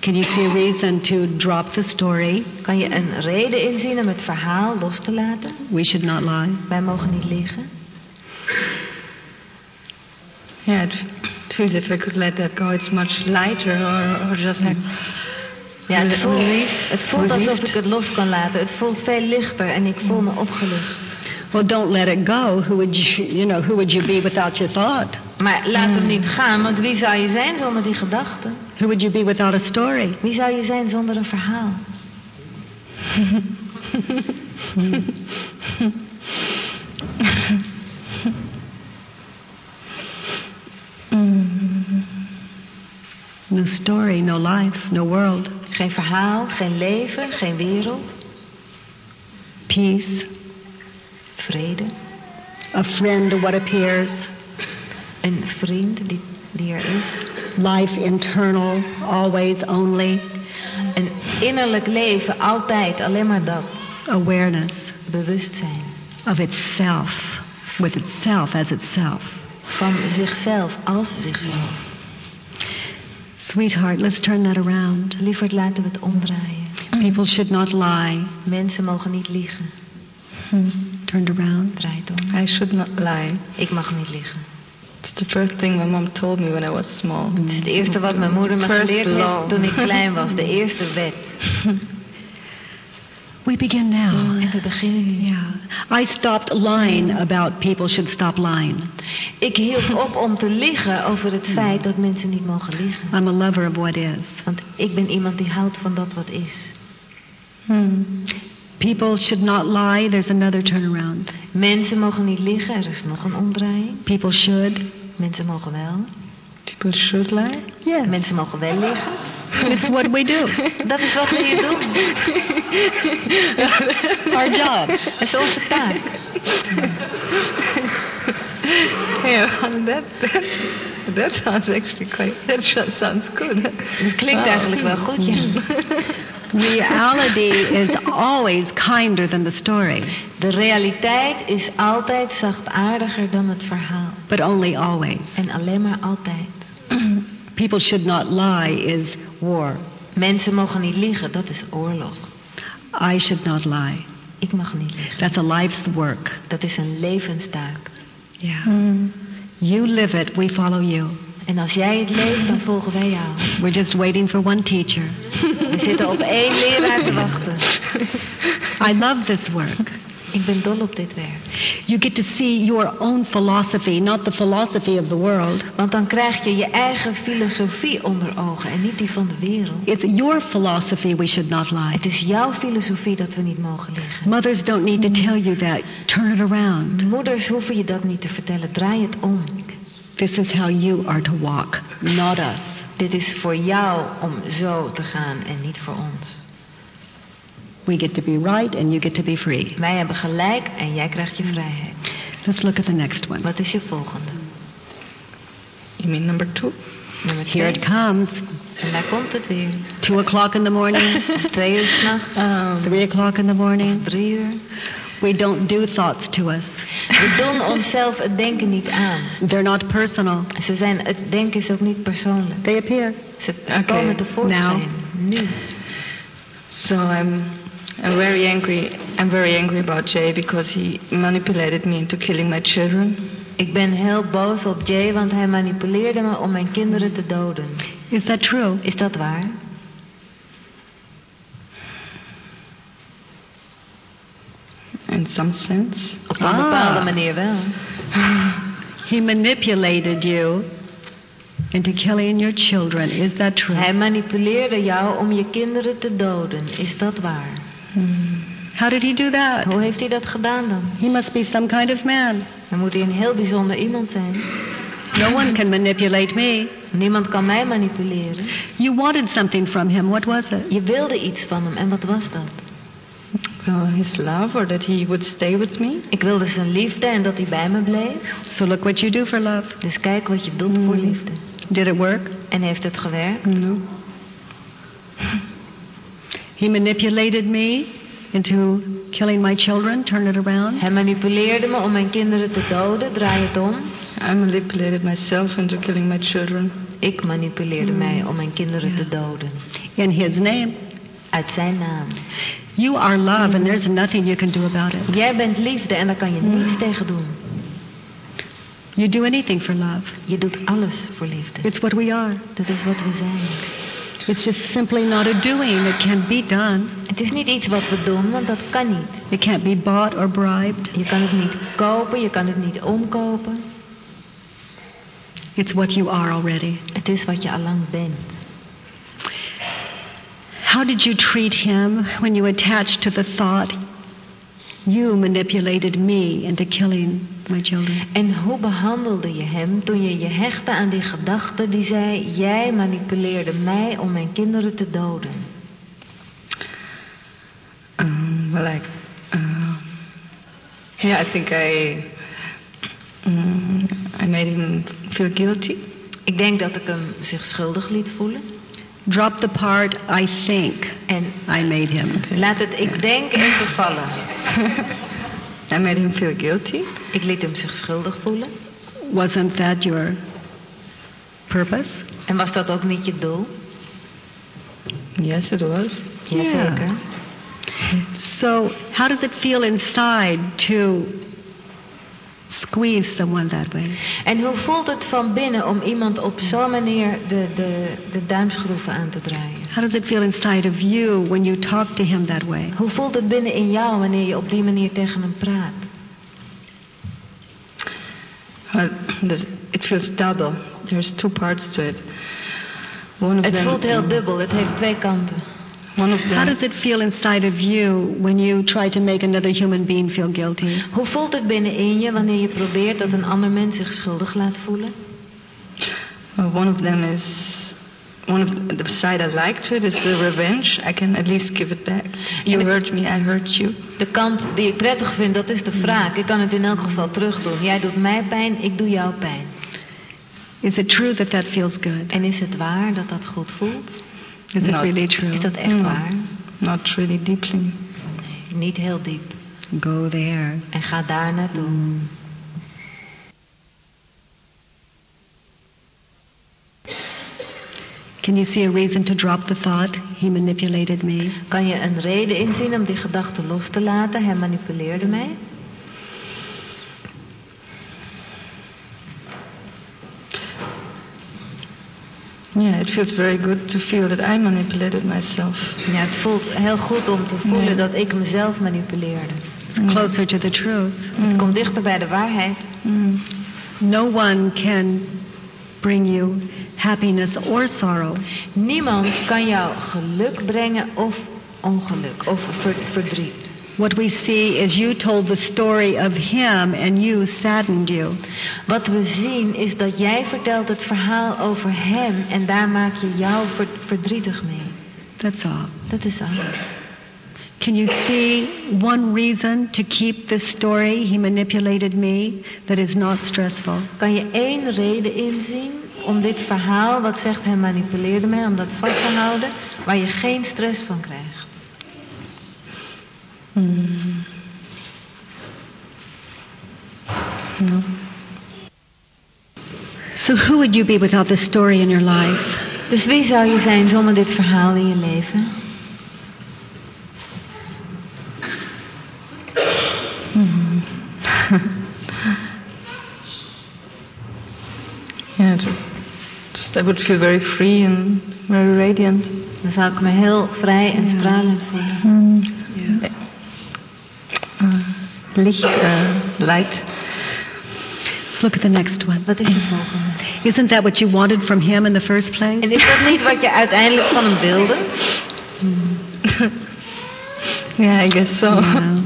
Can you see a reason to drop the story? Kan je een reden inzien om het verhaal los te laten? We should not lie. Wij mogen niet liegen. Yeah, it, feels if I could let that go, it's much lighter or, or just like. Ja, het voelt, het voelt alsof ik het los kan laten. Het voelt veel lichter en ik voel me opgelucht. Well, don't let it go. Who would you, you know, who would you be without your thought? Maar laat hem niet gaan, want wie zou je zijn zonder die gedachten? Who would you be without a story? Wie zou je zijn zonder een verhaal? No story, no life, no world. Geen verhaal, geen leven, geen wereld. Peace, Vrede. a friend what appears, Een vriend die, die er is. life internal, always, only, Een innerlijk leven, altijd, alleen maar dat. awareness Bewustzijn. of itself, with itself as itself. Van zichzelf als zichzelf. Sweetheart, let's turn that around. Lieverd, laten we het omdraaien. People should not lie. Mensen mogen niet liegen. Turned around. Draai het om. I should not lie. Ik mag niet liegen. It's the first thing my mom told me when I was small. Het is het eerste wat mijn moeder me First geleerd heeft toen ik klein was. De eerste wet. We begin now. En we beginnen nu. Yeah. I stopped lying about people should stop lying. Ik hield op om te liegen over het feit dat mensen niet mogen liegen. I'm a lover of what is. Want ik ben iemand die houdt van dat wat is. People should not lie. There's another turnaround. Mensen mogen niet liegen. Er is nog een omdraaiing. People should. Mensen mogen wel. People should lie. Yes. Mensen mogen wel liegen. It's what we do. Dat is wat we hier doen. Our job. Dat is onze taak. Yeah, that, that, that sounds actually quite, that sounds good. Dat klinkt eigenlijk wel goed, ja. Reality is always kinder than the story, De realiteit is altijd zachtaardiger dan het verhaal. but only always. En alleen maar altijd. People should not lie is war. Mensen mogen niet liegen, dat is oorlog. I should not lie. Ik mag niet liegen. That's a life's work. Dat is een levenstaak. Yeah. You live it, we follow you. En als jij het leeft, dan volgen wij jou. We're just waiting for one teacher. We zitten op één leraar te wachten. I love this work. Ik ben dol op dit werk. You get to see your own philosophy, not the philosophy of the world. Want dan krijg je je eigen filosofie onder ogen en niet die van de wereld. It's your philosophy we should not lie. Het is jouw filosofie dat we niet mogen liegen. Mothers don't need to tell you that. Turn it around. Moeders hoeven je dat niet te vertellen. Draai het om. This is how you are to walk, not us. Dit is voor jou om zo te gaan en niet voor ons. We get to be right and you get to be free. Wij hebben gelijk en jij krijgt je vrijheid. Let's look at the next one. Wat is je volgende? You mean number two? Nummer Here it comes. En daar komt het weer. Two o'clock in the morning, Twee uur s'nachts. three o'clock in the morning. Drie uur. We don't do thoughts to us. We doen onszelf het denken niet aan. They're not personal. Ze zijn, het denken is ook niet persoonlijk. They appear. Ze, ze Oké, komen tevoorschijn. Nu. So I'm, I'm very angry. I'm very angry about Jay because he manipulated me into killing my children. Ik ben heel boos op Jay, want hij manipuleerde me om mijn kinderen te doden. Is that true? Is dat waar? In some sense. Op een Ah. bepaalde manier wel. He manipulated you into killing your children. Is that true? Hij manipuleerde jou om je kinderen te doden. Is dat waar? How did he do that? Hoe heeft hij dat gedaan dan? He must be some kind of man. Dan moet hij een heel bijzonder iemand zijn. No one can manipulate me. Niemand kan mij manipuleren. You wanted something from him. What was it? Je wilde iets van hem en wat was dat? Well, his love or that he would stay with me. Ik wilde zijn liefde en dat hij bij me bleef. So look what you do for love. Dus kijk wat je doet voor liefde. Did it work? En heeft het gewerkt? No. He manipulated me into killing my children, turn it around. Hij manipuleerde me om mijn kinderen te doden, draai het om. I manipulated myself into killing my children. Ik manipuleerde mij om mijn kinderen te doden. In his name. Uit zijn naam. You are love and there's nothing you can do about it. Jij bent liefde en daar kan je niets tegen doen. You do anything for love. Je doet alles voor liefde. It's what we are. Dat is wat we zijn. It's just simply not a doing. It can't be done. Het is niet iets wat we doen, want dat kan niet. It can't be bought or bribed. Je kan het niet kopen, je kan het niet omkopen. It's what you are already. Het is wat je allang bent. How did you treat him when you attached to the thought you manipulated me into killing my children? En hoe behandelde je hem toen je je hechtte aan die gedachte die zei: Jij manipuleerde mij om mijn kinderen te doden? Um, well, I, uh, yeah, I think I, um, I made him feel guilty. Ik denk dat ik hem zich schuldig liet voelen. Drop the part I think En I made him. laat het ik denk even vallen. I made him feel guilty. Ik liet hem zich schuldig voelen. Wasn't that your purpose? En was dat ook niet je doel? Yes, it was. Jazeker. So, how does it feel inside to squeeze someone that way? En hoe voelt het van binnen om iemand op zo'n manier de, de, de duimschroeven aan te draaien? How does it feel inside of you when you talk to him that way? Hoe voelt het binnen in jou wanneer je op die manier tegen hem praat? Well, this, it feels double. There's two parts to it. One of Het them. voelt heel dubbel, het heeft twee kanten. How does it feel inside of you when you try to make another human being feel guilty? Hoe voelt het binnenin je wanneer je probeert dat een ander mens zich schuldig laat voelen? Well, one of them is. One of the side I like to it is the revenge. I can at least give it back. You hurt me, I hurt you. De kant die ik prettig vind, dat is de wraak. Ik kan het in elk geval terugdoen. Jij doet mij pijn, ik doe jou pijn. Is it true that that feels good? En is het waar dat dat goed voelt? Is it really true? Is dat echt No. waar? Not really deeply. Niet heel diep. Go there. En ga daar naartoe. Can you see a reason to drop the thought, he manipulated me? Kan je een reden inzien om die gedachte los te laten? Hij manipuleerde mij. Yeah, it feels very good to feel that I manipulated myself. Ja, het voelt heel goed om te voelen Nee. dat ik mezelf manipuleerde. It's closer to the truth. Het komt dichter bij de waarheid. No one can bring you happiness or sorrow. Niemand kan jou geluk brengen of ongeluk of ver- verdriet. What we see is you told the story of him and you saddened you. Wat we zien is dat jij vertelt het verhaal over hem en daar maak je jou ver- verdrietig mee. That's all. Dat is alles. Can you see one reason to keep this story, he manipulated me, that is not stressful? Kan je één reden inzien om dit verhaal, wat zegt hij manipuleerde mij, om dat vast te houden, waar je geen stress van krijgt? So who would you be without this story in your life? Dus wie zou je zijn zonder dit verhaal in je leven? Yeah, just, just I would feel very free and very radiant. Dan zou ik me heel vrij en stralend voelen. Licht, uh, light. Let's look at the next one. Wat is de volgende? Isn't that what you wanted from him in the first place? En is dat niet wat je uiteindelijk van hem wilde? Yeah, I guess so.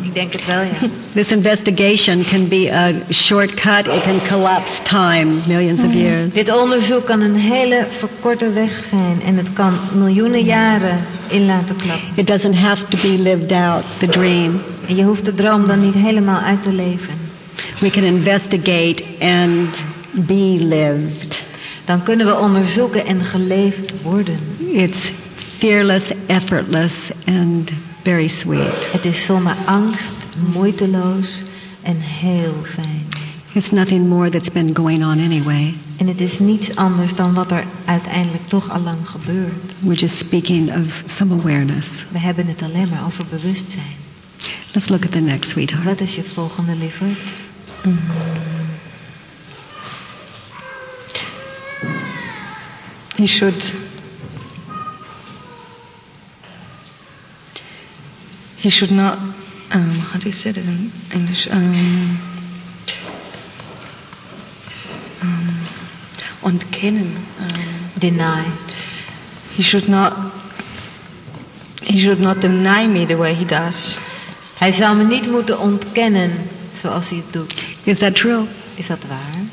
Ik denk het wel, ja. This investigation can be a shortcut. It can collapse time, millions of years. Dit onderzoek kan een hele verkorte weg zijn en het kan miljoenen jaren in laten klappen. It doesn't have to be lived out, the dream. En je hoeft de droom dan niet helemaal uit te leven. We can investigate and be lived. Dan kunnen we onderzoeken en geleefd worden. It's fearless, effortless, and very sweet. Het is zonder angst, moeiteloos en heel fijn. It's nothing more that's been going on anyway. En het is niets anders dan wat er uiteindelijk toch al lang gebeurt. We're just speaking of some awareness. We hebben het alleen maar over bewustzijn. Let's look at the next, sweetheart. Wat is je volgende lieverd? He should. He should not. Um, how do you say it in English? Um, um. Um, Deny. he should not. He should not deny me the way he does. Hij zou me niet moeten ontkennen zoals hij het doet. Is that true? Is dat waar?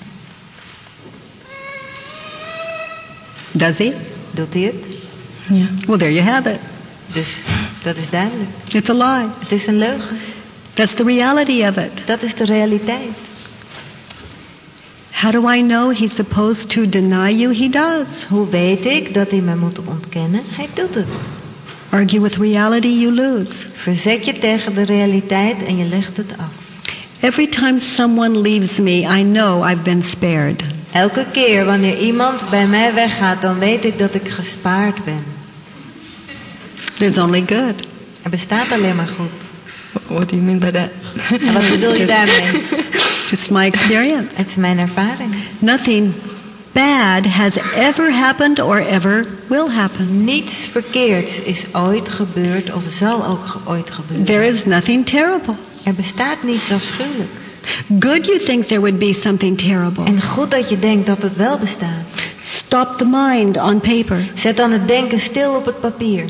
Does he? Doet hij het? Yeah. Well, there you have it. Dus dat is duidelijk. It's a lie. Het is een leugen. That's the reality of it. Dat is de realiteit. How do I know he's supposed to deny you? He does. Hoe weet ik dat hij me moet ontkennen? Hij doet het. Argue with reality, you lose. Verzet je tegen de realiteit en je legt het af. Every time someone leaves me, I know I've been spared. Elke keer wanneer iemand bij mij weggaat, dan weet ik dat ik gespaard ben. There's only good. Er bestaat alleen maar goed. What do you mean by that? En wat bedoel je Just- daarmee? Just my experience. Het is mijn ervaring. Nothing bad has ever happened or ever will happen. Niets verkeerds is ooit gebeurd of zal ook ooit gebeuren. There is nothing terrible. Er bestaat niets afschuwelijks. Good you think there would be something terrible. En goed dat je denkt dat het wel bestaat. Stop the mind on paper. Zet dan het denken stil op het papier.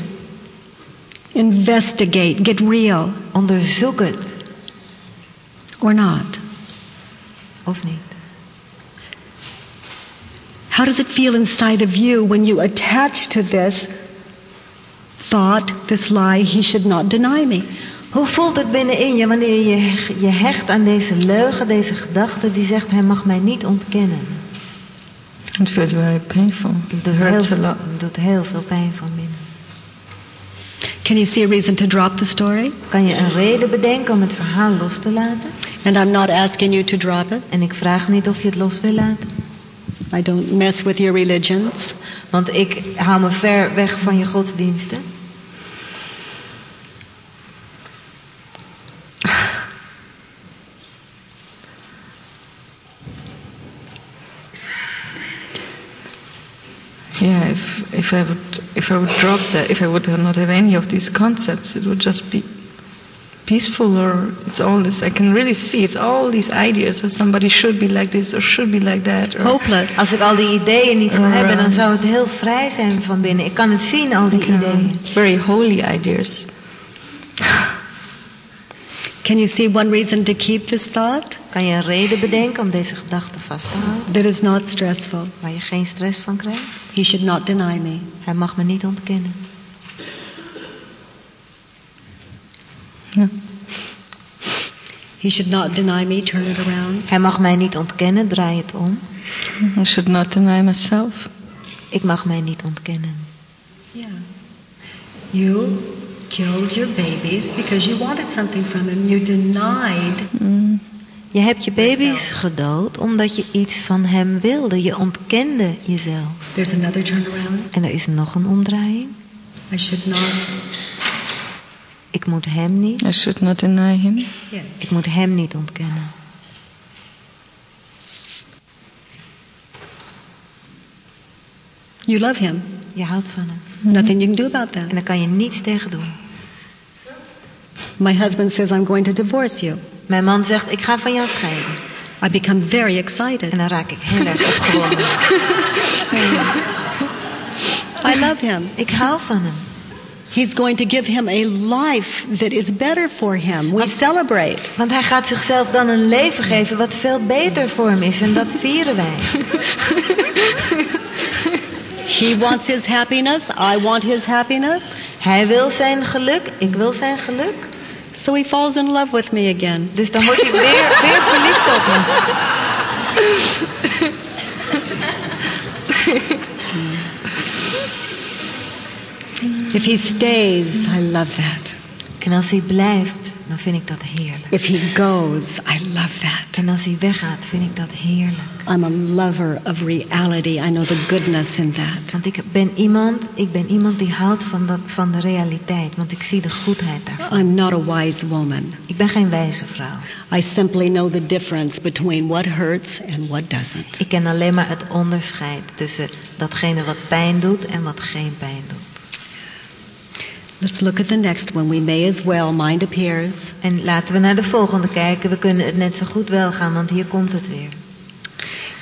Investigate. Get real. Onderzoek het. Or not. Of niet. How does it feel inside of you when you attach to this thought, this lie, he should not deny me? Hoe voelt het binnenin je wanneer je je hecht aan deze leugen, deze gedachte die zegt hij mag mij niet ontkennen? It feels very painful. It doet heel, hurts a lot. het doet heel veel pijn van binnen. Can you see a reason to drop the story? Kan je een reden bedenken om het verhaal los te laten? And I'm not asking you to drop it. En ik vraag niet of je het los wil laten. I don't mess with your religions. Want ik hou me ver weg van je godsdiensten. Yeah, if if I would if I would drop that, if I would not have any of these concepts, it would just be peaceful. Or it's all this. I can really see it's all these ideas that somebody should be like this or should be like that. Or, Hopeless. Als ik al die ideeën niet zou hebben, dan zou het heel vrij zijn van binnen. Ik kan het zien, al die ideeën. very holy ideas. Can you see one reason to keep this thought? Kan je een reden bedenken om deze gedachte vast te houden? That is not stressful. Waar je geen stress van krijgt? He should not deny me. Hij mag me niet ontkennen. He should not deny me. Turn it around. Hij mag mij niet ontkennen, draai het om. I should not deny myself. Ik mag mij niet ontkennen. Yeah. You killed your babies because you wanted something from him. You denied. Je hebt je baby's gedood omdat je iets van hem wilde. Je ontkende jezelf. There's another turnaround. En er is nog een omdraaiing. I should not. Ik moet hem niet. I should not deny him. Yes. Ik moet hem niet ontkennen. You love him. Je houdt van hem. Nothing you can do about En that. daar kan je niets tegen doen. My husband says I'm going to divorce you. Mijn man zegt, ik ga van jou scheiden. I become very En excited. dan raak ik heel erg opgewonden. I love him. Ik hou van hem. He's going to give him a life that is better for him. We celebrate. Want hij gaat zichzelf dan een leven geven wat veel beter voor hem is. En dat vieren wij. He wants his happiness. I want his happiness. Hij wil zijn geluk. Ik wil zijn geluk. So he falls in love with me again. Dus dan wordt hij weer, weer verliefd op me. If he stays, I love that. En als hij blijft, dan vind ik dat heerlijk. If he goes, I love that. En als hij weggaat, vind ik dat heerlijk. I'm a lover of reality. I know the goodness in that. Want ik ben iemand, ik ben iemand die houdt van, dat, van de realiteit. Want ik zie de goedheid daarvan. I'm not a wise woman. Ik ben geen wijze vrouw. I simply know the difference between what hurts and what doesn't. Ik ken alleen maar het onderscheid tussen datgene wat pijn doet en wat geen pijn doet. Let's look at the next one. We may as well. Mind appears. En laten we naar de volgende kijken. We kunnen het net zo goed wel gaan, want hier komt het weer.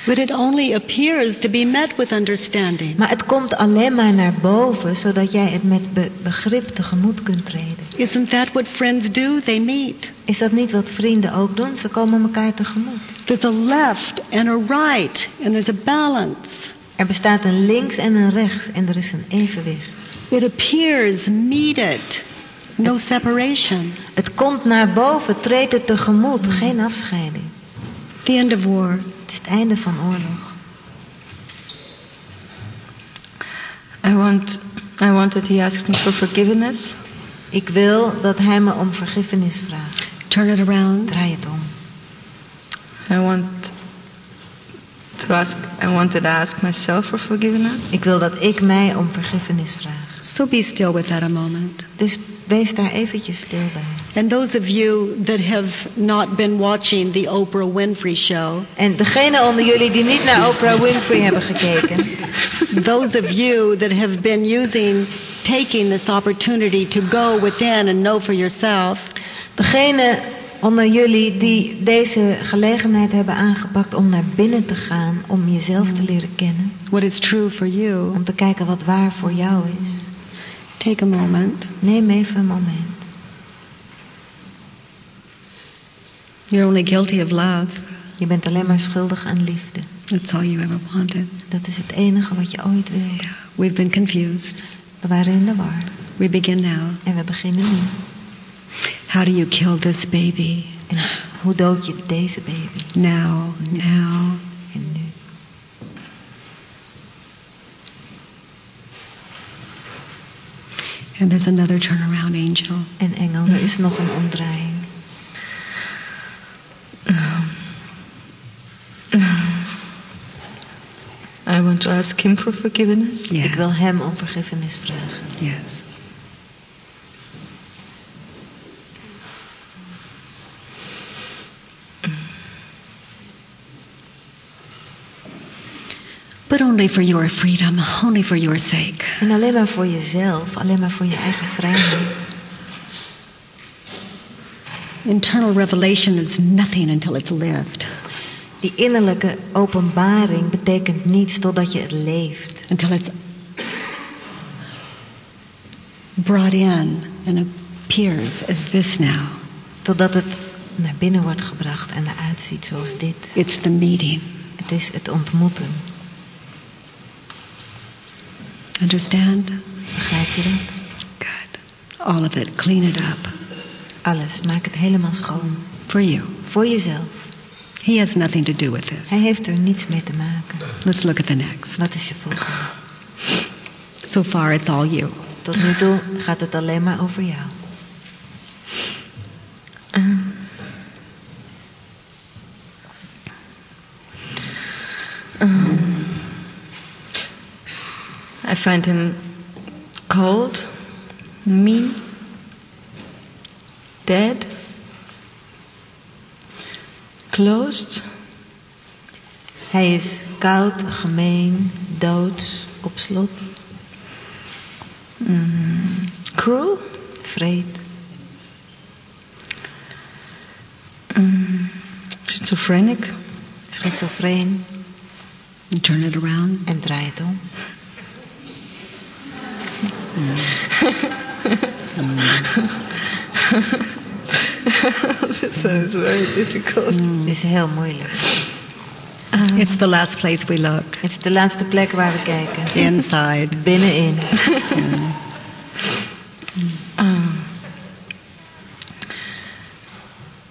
But it only appears to be met with understanding. Maar het komt alleen maar naar boven, zodat jij het met be- begrip tegemoet kunt treden. Isn't that what friends do? They meet. Is dat niet wat vrienden ook doen? Ze komen elkaar tegemoet. There's a left and a right, and there's a balance. Er bestaat een links en een rechts en er is een evenwicht. It appears meted, no separation. Het komt naar boven, treedt het tegemoet, geen afscheiding. The end of war. Het is het einde van oorlog. I want, I want that he asks me for forgiveness. Ik wil dat hij me om vergiffenis vraagt. Turn it around. Draai het om. I want to ask. I wanted to ask myself for forgiveness. Ik wil dat ik mij om vergiffenis vraag. So be still with that a moment. Dus wees daar eventjes stil bij. And those of you that have not been watching the Oprah Winfrey show, En degene onder jullie die niet naar Oprah Winfrey hebben gekeken, those of you that have been using, taking this opportunity to go within and know for yourself, degene onder jullie die deze gelegenheid hebben aangepakt om naar binnen te gaan, om jezelf te leren kennen, what is true for you, om te kijken wat waar voor jou is, take a moment. neem even een moment. You're only guilty of love. Je bent alleen maar schuldig aan liefde. That's all you ever wanted. Dat is het enige wat je ooit wilde. We've been confused. We waren in de war We begin now. en we beginnen nu. How do you kill this baby? En hoe dood je deze baby? Now, now. En nu. And there's another turnaround angel. En engel, er is nog een omdraaiing. I want to ask him for forgiveness. Yes. Ik wil hem om vergiffenis vragen. Yes. But only for your freedom, only for your sake. En alleen maar voor jezelf, alleen maar voor je eigen vrijheid. Internal revelation is nothing until it's lived, Die innerlijke openbaring betekent niets totdat je het leeft. until it's brought in and appears as this now. Totdat het naar binnen wordt gebracht en eruit ziet zoals dit. It's the meeting. Het is het ontmoeten. Understand? Begrijp je dat? Good. All of it. Clean it up. Alles, maak het helemaal schoon. For you. Voor jezelf. He has nothing to do with this. Hij heeft er niets mee te maken. Let's look at the next. Wat is je volgende? So far, it's all you. Tot nu toe gaat het alleen maar over jou. I find him cold, mean, dead, closed, Hij is koud, gemeen, doods, op slot, cruel, vreed, schizophrenic, schizofreen turn it around. en draai het om. Mm. this sounds very difficult. Mm. Het is heel moeilijk. Um, it's the last place we look. It's the de laatste plek waar we kijken. Inside. Binnenin. Oh.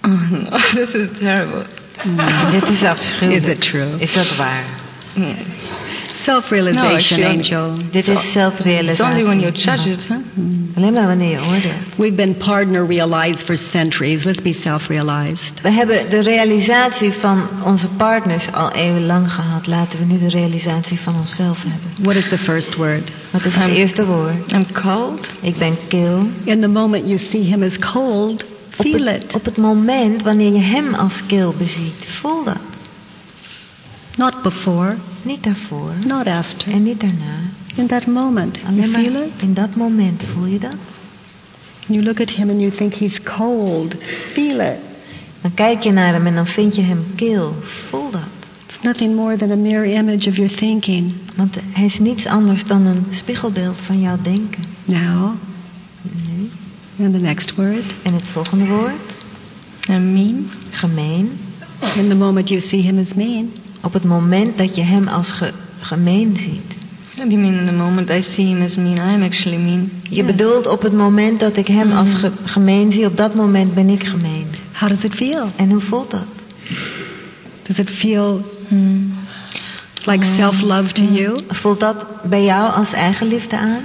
oh no, this is terrible. Mm. Dit is afschuwelijk. Is it true? Is dat waar? Self-realization, No, actually, angel. Dit is It's only when you zelfrealisatie. judge it, huh? Alleen maar wanneer je oordeelt. We've been partner realized for centuries. Let's be self-realized. We hebben de realisatie van onze partners al eeuwenlang gehad. Laten we nu de realisatie van onszelf hebben. What is the first word? Wat is het Um, eerste woord? I'm cold. Ik ben kil. In the moment you see him as cold, Op feel het, it. op het moment wanneer je hem als kil beziet, voel dat. Not before, Niet daarvoor not after. en niet daarna. In that moment, you Alleen maar feel it. in dat moment voel je dat. You look at him and you think he's cold. Feel it. Dan kijk je naar hem en dan vind je hem kil. Voel dat. It's nothing more than a mere image of your thinking. Want hij is niets anders dan een spiegelbeeld van jouw denken. Now, Nu. and the next word. En het volgende woord? I'm mean. Gemeen. In the moment you see him as mean. Op het moment dat je hem als ge- gemeen ziet. What do you mean in the moment I see him as mean? I am actually mean. Je bedoelt op het moment dat ik hem als ge- gemeen zie, op dat moment ben ik gemeen. How does it feel? En hoe voelt dat? Does it feel like self-love to you? Voelt dat bij jou als eigenliefde aan?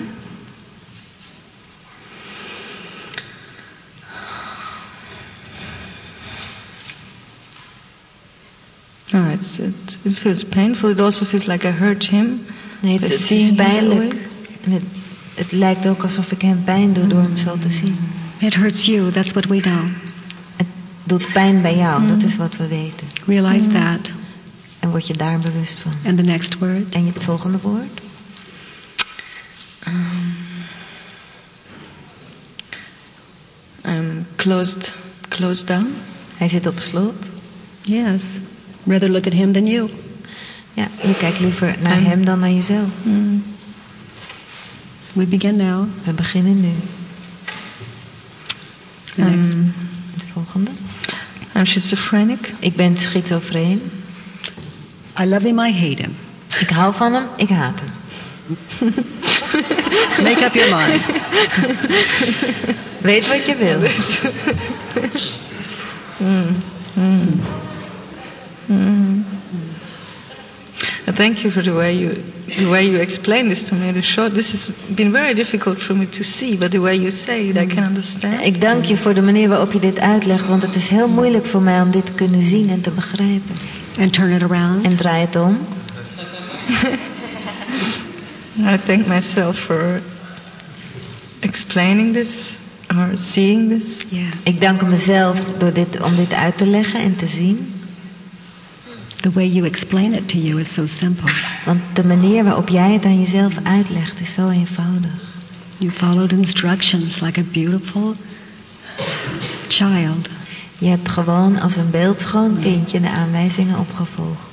No, it's, it, it feels painful. It also feels like I hurt him. Nee, het, het is pijnlijk. En het, het lijkt ook alsof ik hem pijn doe door hem zo te zien. It hurts you. That's what we know. Het doet pijn bij jou, dat is wat we weten. Realize that. En word je daar bewust van. And the next word. En je volgende woord? I'm closed, closed down. Hij zit op slot. Yes. Rather look at him than you. Ja, je kijkt liever naar En- hem dan naar jezelf. We begin now. We beginnen nu. Um, Het volgende. I'm schizophrenic. Ik ben schizofreen. I love him, I hate him. Ik hou van hem, ik haat hem. Make up your mind. Weet wat je wil. Uh, Thank you for the way you the way you explain this to me. The short. This has been very difficult for me to see, but the way you say it, I can understand. Ik dank je voor de manier waarop je dit uitlegt, want het is heel moeilijk voor mij om dit te kunnen zien en te begrijpen. And turn it around. En draai het om. I thank myself for explaining this or seeing this. Yeah. Ik dank mezelf door dit, om dit uit te leggen en te zien. The way you explain it to you is so simple. Want de manier waarop jij het aan jezelf uitlegt is zo eenvoudig. You followed instructions like a beautiful child. Je hebt gewoon als een beeldschoon kindje de aanwijzingen opgevolgd.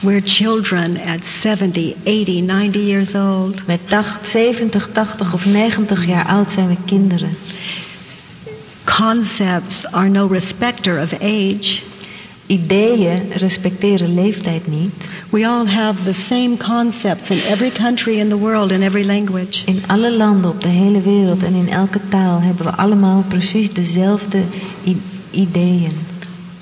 We're children at 70, 80, 90 years old. Met 80, 70, 80 of 90 jaar oud zijn we kinderen. Concepts are no respecter of age. Ideeën respecteren leeftijd niet. We all have the same concepts in every country in the world, in every language. In alle landen op de hele wereld en in elke taal hebben we allemaal precies dezelfde ideeën.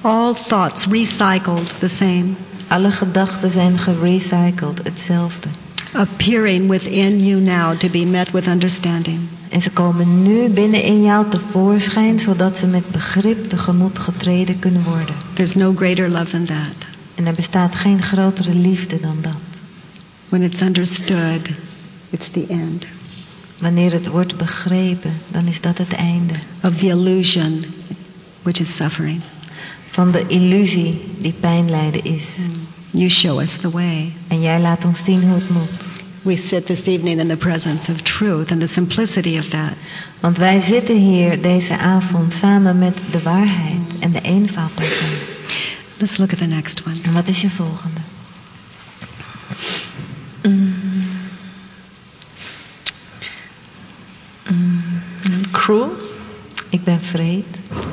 All thoughts recycled the same, Alle gedachten zijn gerecycled, hetzelfde. appearing within you now to be met with understanding. En ze komen nu binnen in jou tevoorschijn, zodat ze met begrip tegemoet getreden kunnen worden. There's no greater love than that. En er bestaat geen grotere liefde dan dat. When it's understood, it's the end Wanneer het wordt begrepen, dan is dat het einde of the illusion, which is suffering. van de illusie die pijn lijden is. You show us the way. En jij laat ons zien hoe het moet. We sit this evening in the presence of truth and the simplicity of that. Want wij zitten hier deze avond samen met de waarheid en de eenvoud daarvan. Let's look at the next one. En wat is je volgende? I'm cruel. Ik ben vreed.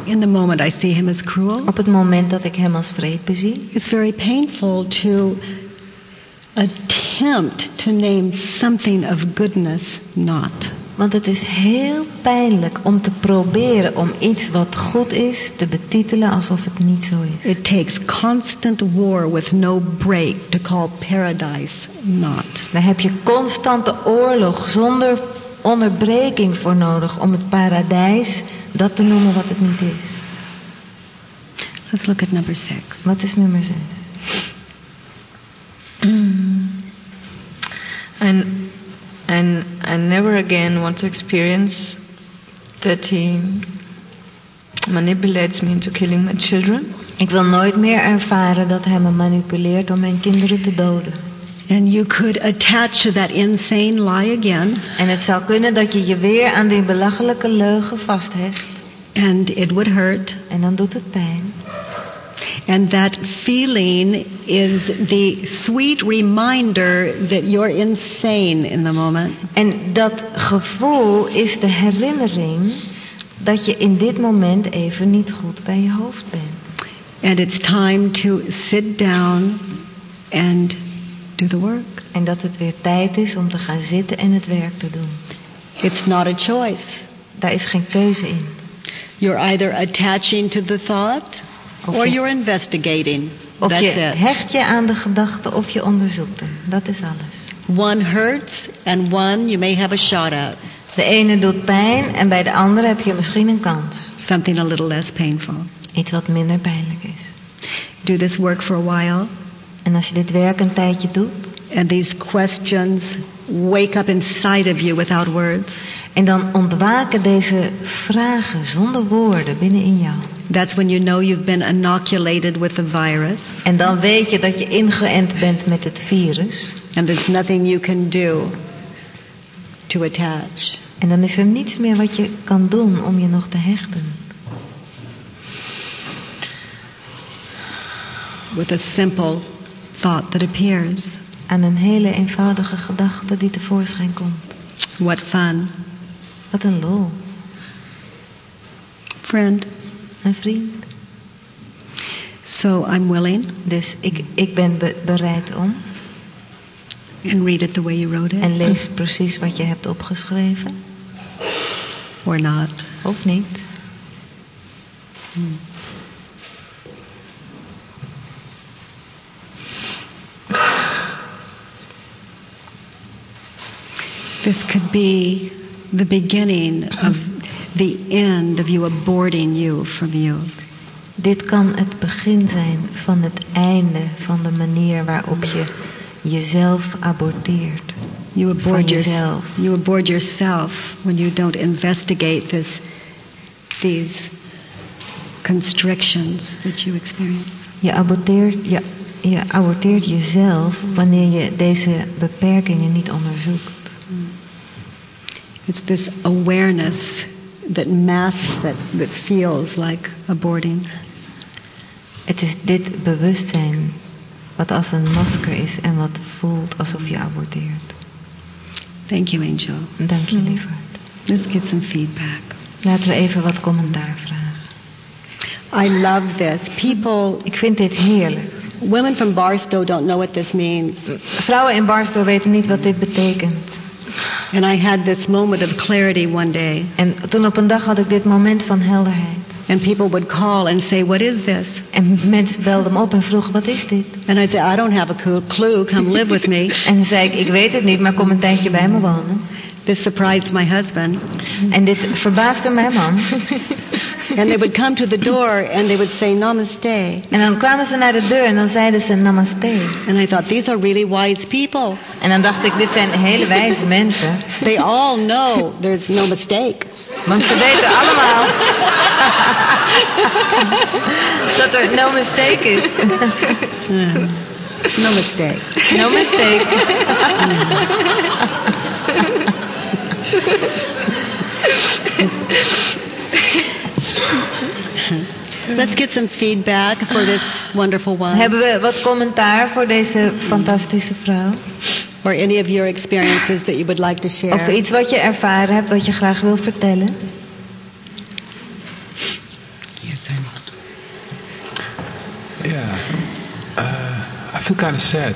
In the moment I see him as cruel, Op het moment dat ik hem als vreed bezie, it's very painful to attempt to name something of goodness not. Want het is heel pijnlijk om te proberen om iets wat goed is te betitelen alsof het niet zo is. It takes constant war with no break to call paradise not. Daar heb je constante oorlog zonder onderbreking voor nodig om het paradijs dat te noemen wat het niet is. Let's look at number six. Wat is nummer 6? And and I never again want to experience that he manipulates me into killing my children. Ik wil nooit meer ervaren dat hij me manipuleert om mijn kinderen te doden. And you could attach to that insane lie again, En het zou kunnen dat je je weer aan die belachelijke leugen vasthecht. and it would hurt. En dan doet het pijn. And that feeling is the sweet reminder that you're insane in the moment. En dat gevoel is de herinnering dat je in dit moment even niet goed bij je hoofd bent. And it's time to sit down and do the work. En dat het weer tijd is om te gaan zitten en het werk te doen. It's not a choice. Daar is geen keuze in. You're either attaching to the thought or Okay. you're investigating. Of That's je it. hecht je aan de gedachte of je onderzoekt hem. Dat is alles. One hurts and one you may have a shot at. De ene doet pijn en bij de andere heb je misschien een kans. Something a little less painful. Iets wat minder pijnlijk is. Do this work for a while, En als je dit werk een tijdje doet and these questions wake up inside of you without words. En dan ontwaken deze vragen zonder woorden binnenin jou. That's when you know you've been inoculated with the virus, En dan weet je dat je ingeënt bent met het virus. and there's nothing you can do to attach. En dan is er niets meer wat je kan doen om je nog te hechten. with a simple thought that appears. Aan een hele eenvoudige gedachte die tevoorschijn komt. What fun. Wat een lol. Friend, Een vriend. so I'm willing Dus ik, ik ben be- bereid om. and read it the way you wrote it En lees precies wat je hebt opgeschreven. or not. Of niet. This could be the beginning of the end of you aborting you from you. Dit kan het begin zijn van het einde van de manier waarop je jezelf aborteert. You abort, your, jezelf. you abort yourself when you don't investigate this, these constrictions that you experience. Je aborteert, je, je aborteert jezelf wanneer je deze beperkingen niet onderzoekt. It's this awareness that masks that, that feels like aborting. Het is dit bewustzijn wat als een masker is en wat voelt alsof je aborteert. Thank you, Angel. Dank je, lieverd. Let's get some feedback. Laten we even wat commentaar vragen. I love this. People, Ik vind dit heerlijk. women from Barstow don't know what this means. Vrouwen in Barstow weten niet wat dit betekent. And I had this moment of clarity one day. En toen op een dag had ik dit moment van helderheid. And people would call and say, What is this? En mensen belden me op en vroegen, wat is dit? And I'd say, I don't have a clu- clue. Come live with me. En dan zei ik, ik weet het niet, maar kom een tijdje bij me wonen. This surprised my husband. En dit verbaasde mijn man. And they would come to the door and they would say, Namaste. En dan kwamen ze naar de deur en dan zeiden ze namaste. And I thought, These are really wise people. En dan dacht ik, dit zijn hele wijze mensen. They all know there's no mistake. Want ze weten allemaal dat er no mistake is. No mistake. No mistake. Let's get some feedback for this wonderful one. Hebben we wat commentaar voor deze fantastische vrouw? Or any of your experiences that you would like to Of share. iets wat je ervaren hebt, wat je graag wil vertellen? Yes, I'm Yeah. Uh, I feel kind of sad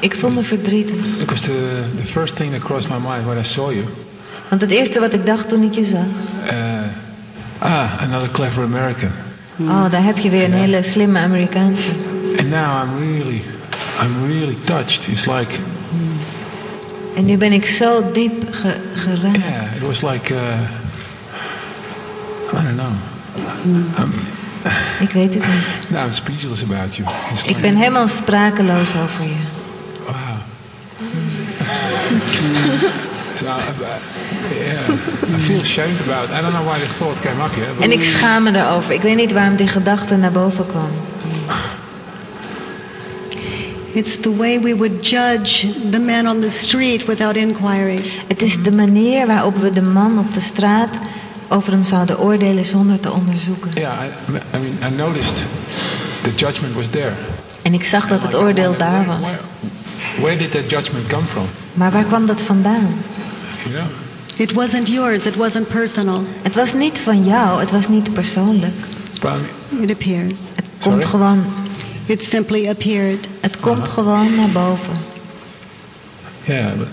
Ik voel me verdrietig. because the, the first thing that crossed my mind when I saw you Want het eerste wat ik dacht toen ik je zag. Uh, ah, another clever American. Oh, daar heb je weer een hele slimme Amerikaanse. And now I'm really, I'm really touched. It's like, En nu ben ik zo diep ge- geraakt. yeah, it was like, uh, I don't know. I'm, Ik weet het niet. now I'm speechless about you. It's Ik like, ben helemaal sprakeloos over je. wow. So, I, I- yeah, I feel ashamed about. it. I don't know why the thought came up here. En ik schaam me daarover. Ik weet niet waarom die gedachte naar boven kwam. It's the way we would judge the man on the street without inquiry. Het is de manier waarop we de man op de straat over hem zouden oordelen zonder te onderzoeken. yeah, I, I mean, I noticed the judgment was there. En ik zag dat het oordeel daar was. Where did that judgment come from? Maar waar kwam dat vandaan? You? It wasn't yours, it wasn't personal. Het was niet van jou, het was niet persoonlijk. But I mean, It appears. Het Sorry? komt gewoon, It simply appeared. het komt gewoon naar boven. yeah, but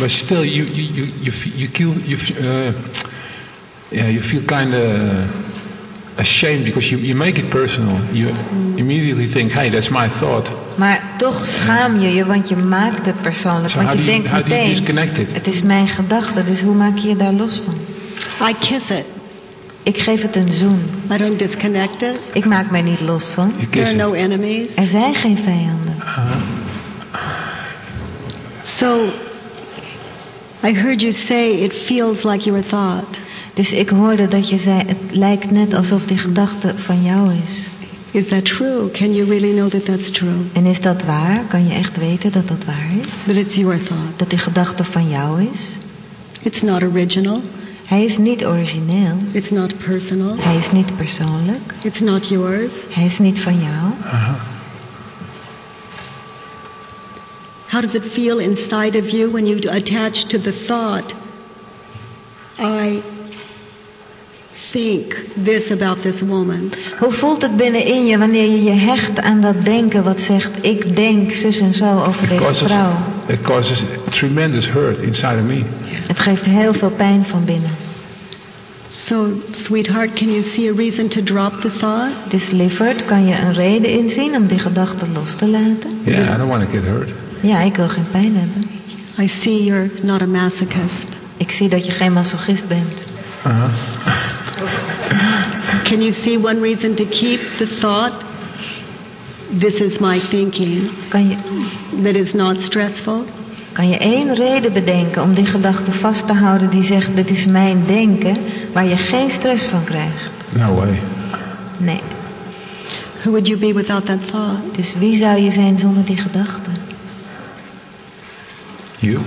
but still, you you you you feel, you feel you f- uh, yeah you feel kind of ashamed because you, you make it personal. You immediately think, hey, that's my thought. Maar toch schaam je je, want je maakt het persoonlijk. So Want je you- denkt how do you meteen, disconnect het is mijn gedachte, dus hoe maak je je daar los van? I kiss it. Ik geef het een zoen. I don't disconnect it. Ik maak mij niet los van. There are no enemies. Er zijn geen vijanden. So I heard you say it feels like your thought. Dus ik hoorde dat je zei, het lijkt net alsof die gedachte van jou is. Is that true? Can you really know that that's true? En is dat waar? Kan je echt weten dat dat waar is? That it's your thought. Dat die gedachte van jou is? It's not original. Hij is niet origineel. It's not personal. Hij is niet persoonlijk. It's not yours. Hij is niet van jou. How does it feel inside of you when you attach to the thought, I think this about this woman? Hoe voelt het binnenin je wanneer je je hecht aan dat denken wat zegt... ik denk zus en zo over It deze causes, vrouw? it causes tremendous hurt inside of me. Het geeft heel veel pijn van binnen. So, sweetheart, can you see a reason to drop the thought? Dus lieverd, kan je een reden inzien om die gedachte los te laten? Yeah, I don't want to get hurt. Ja, ik wil geen pijn hebben. I see you're not a masochist. Ik zie dat je geen masochist bent. Can you see one reason to keep the thought, this is my thinking, Kan je, that is not stressful? kan je één reden bedenken om die gedachte vast te houden die zegt... dit is mijn denken, waar je geen stress van krijgt? No way. Nee. Who would you be without that thought? Dus wie zou je zijn zonder die gedachte? You?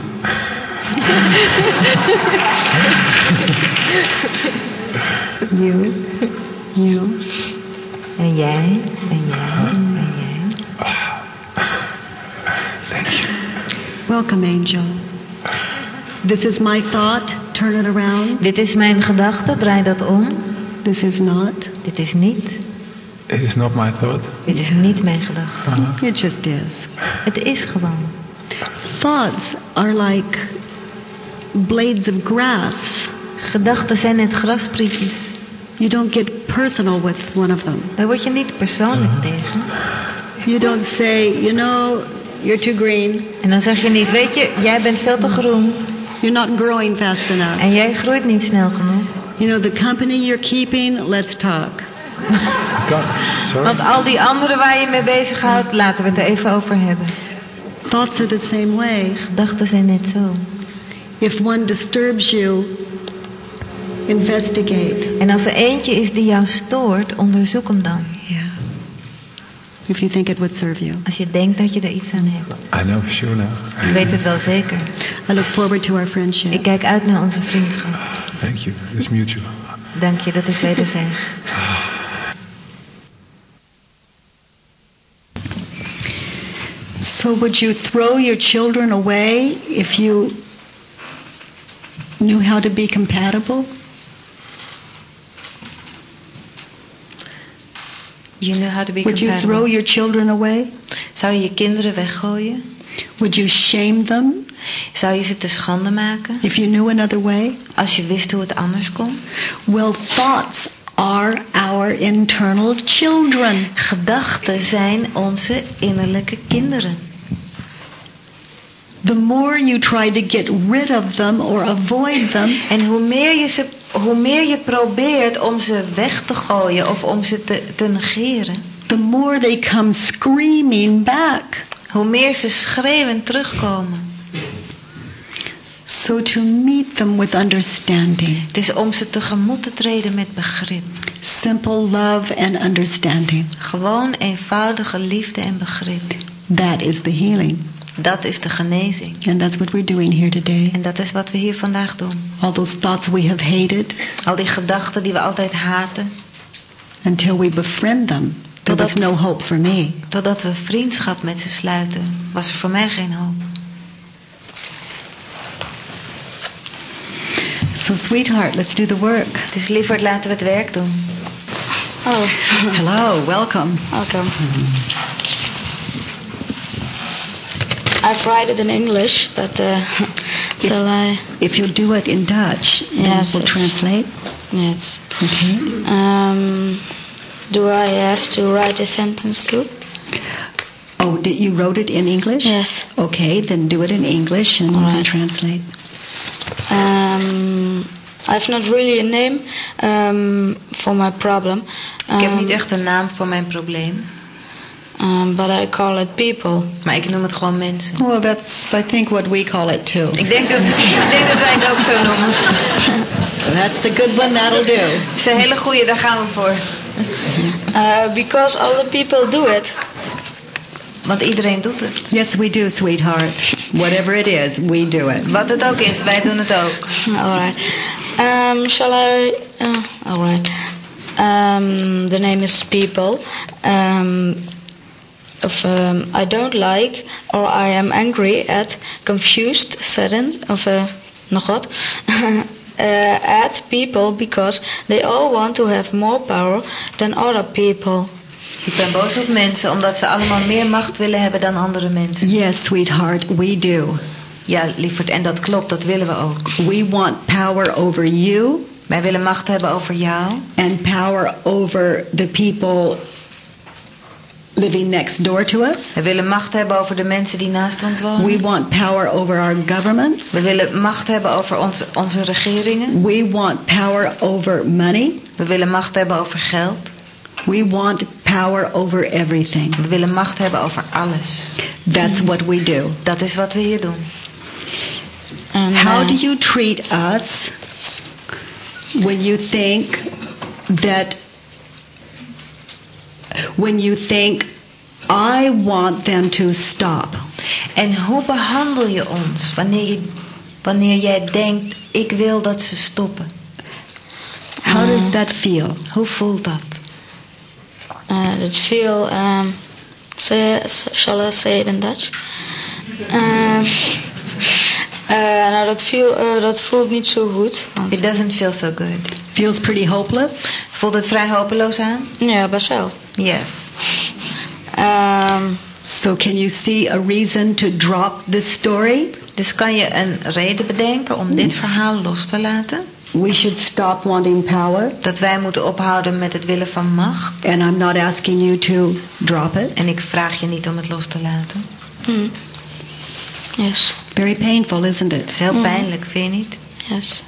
You. You. En jij, en jij, en jij. Thank you. Welcome, angel. This is my thought. Turn it around. Dit is mijn gedachte, draai dat om. This is not. Dit is niet. It is not my thought. Dit is niet mijn gedachte. Uh-huh. It just is. Het is gewoon. Thoughts are like blades of grass. Gedachten zijn net grasprietjes. You don't get personal with one of them. Daar word je niet persoonlijk tegen. You don't say, you know, you're too green. En dan zeg je niet, weet je, jij bent veel te groen. You're not growing fast enough. En jij groeit niet snel genoeg. You know, the company you're keeping, let's talk. Sorry? Want al die anderen waar je mee bezighoudt, laten we het er even over hebben. Thoughts are the same way. Gedachten zijn net zo. If one disturbs you, investigate. En als er eentje is die jou stoort, onderzoek hem dan. Yeah. If you think it would serve you. Als je denkt dat je er iets aan hebt. I know for sure now. Ik weet het wel zeker. I look forward to our friendship. Ik kijk uit naar onze vriendschap. Thank you. It's mutual. Dank je, dat is wederzijds. So, would you throw your children away if you knew how to be compatible? You know how to be Would you throw your children away? Zou je je kinderen weggooien? Would you shame them Zou je ze te schande maken? if you knew another way? Als je wist hoe het anders kon? Well, thoughts are our internal children. Gedachten zijn onze innerlijke kinderen. The more you try to get rid of them or avoid them, En hoe meer je, ze, hoe meer je probeert om ze weg te gooien of om ze te, te negeren, the more they come screaming back. hoe meer ze schreeuwend terugkomen. So to meet them with understanding, Het is om ze tegemoet te treden met begrip. simple love and understanding, Gewoon eenvoudige liefde en begrip. that is the healing. Dat is de genezing. And that's what we're doing here today. En dat is wat we hier vandaag doen. All those thoughts we have hated Al die gedachten die we altijd haten, until we befriend them. There was Totdat- no hope for me. totdat we vriendschap met ze sluiten, was er voor mij geen hoop. So, sweetheart, let's do the work. Dus lieverd, laten we het werk doen. Oh, Hello, welcome. welcome. I've write it in English, but uh, till I If you'll do it in Dutch, then Yes, we'll translate. yes. Okay. Um, do I have to write a sentence too? Oh, did you wrote it in English? Yes. Okay, then do it in English and All we'll translate. Um, I've not really a name um, for my problem. Ik heb Um, niet echt een naam voor mijn probleem, um, but I call it people. maar ik noem het gewoon mensen. Well, that's, I think, what we call it too. Ik denk dat, ik denk dat wij het ook zo noemen. That's a good one, that'll do. Het is een hele goeie, daar gaan we voor. Uh, because other people do it. Want iedereen doet het. Yes, we do, sweetheart. Whatever it is, we do it. Wat het ook is, wij doen het ook. all right. Um, shall I? Uh, all right. Um, the name is people. Um, of um, I don't like or I am angry at, confused, saddened of uh, nog wat. uh, at people because they all want to have more power than other people. Ik ben boos op mensen omdat ze allemaal meer macht willen hebben dan andere mensen. Yes, sweetheart, we do. Ja, lieverd, en dat klopt, dat willen we ook. We want power over you Wij willen macht hebben over jou and power over the people living next door to us. We willen macht hebben over de mensen die naast ons We wonen. want power over our governments. We willen macht hebben over onze, onze regeringen. We want power over money. We willen macht hebben over geld. We want power over everything. We willen macht hebben over alles. That's what we do. Dat is wat we hier doen. And, How uh, do you treat us when you think that when you think I want them to stop? En hoe behandel je ons wanneer, je, wanneer jij denkt, ik wil dat ze stoppen? How does that feel? Hoe voelt dat? Uh, that feel. Um, say, shall I say it in Dutch? Um, uh, nou, dat, feel, uh, dat voelt niet zo goed. It doesn't feel so good. Feels pretty hopeless? Voelt het vrij hopeloos aan? ja, best wel. Yes. Um, So can you see a reason to drop this story? Dus kan je een reden bedenken om dit verhaal los te laten? We should stop wanting power. Dat wij moeten ophouden met het willen van macht. And I'm not asking you to drop it. En ik vraag je niet om het los te laten. hmm. Yes, Very painful, isn't Het it? is heel pijnlijk, vind je niet? yes.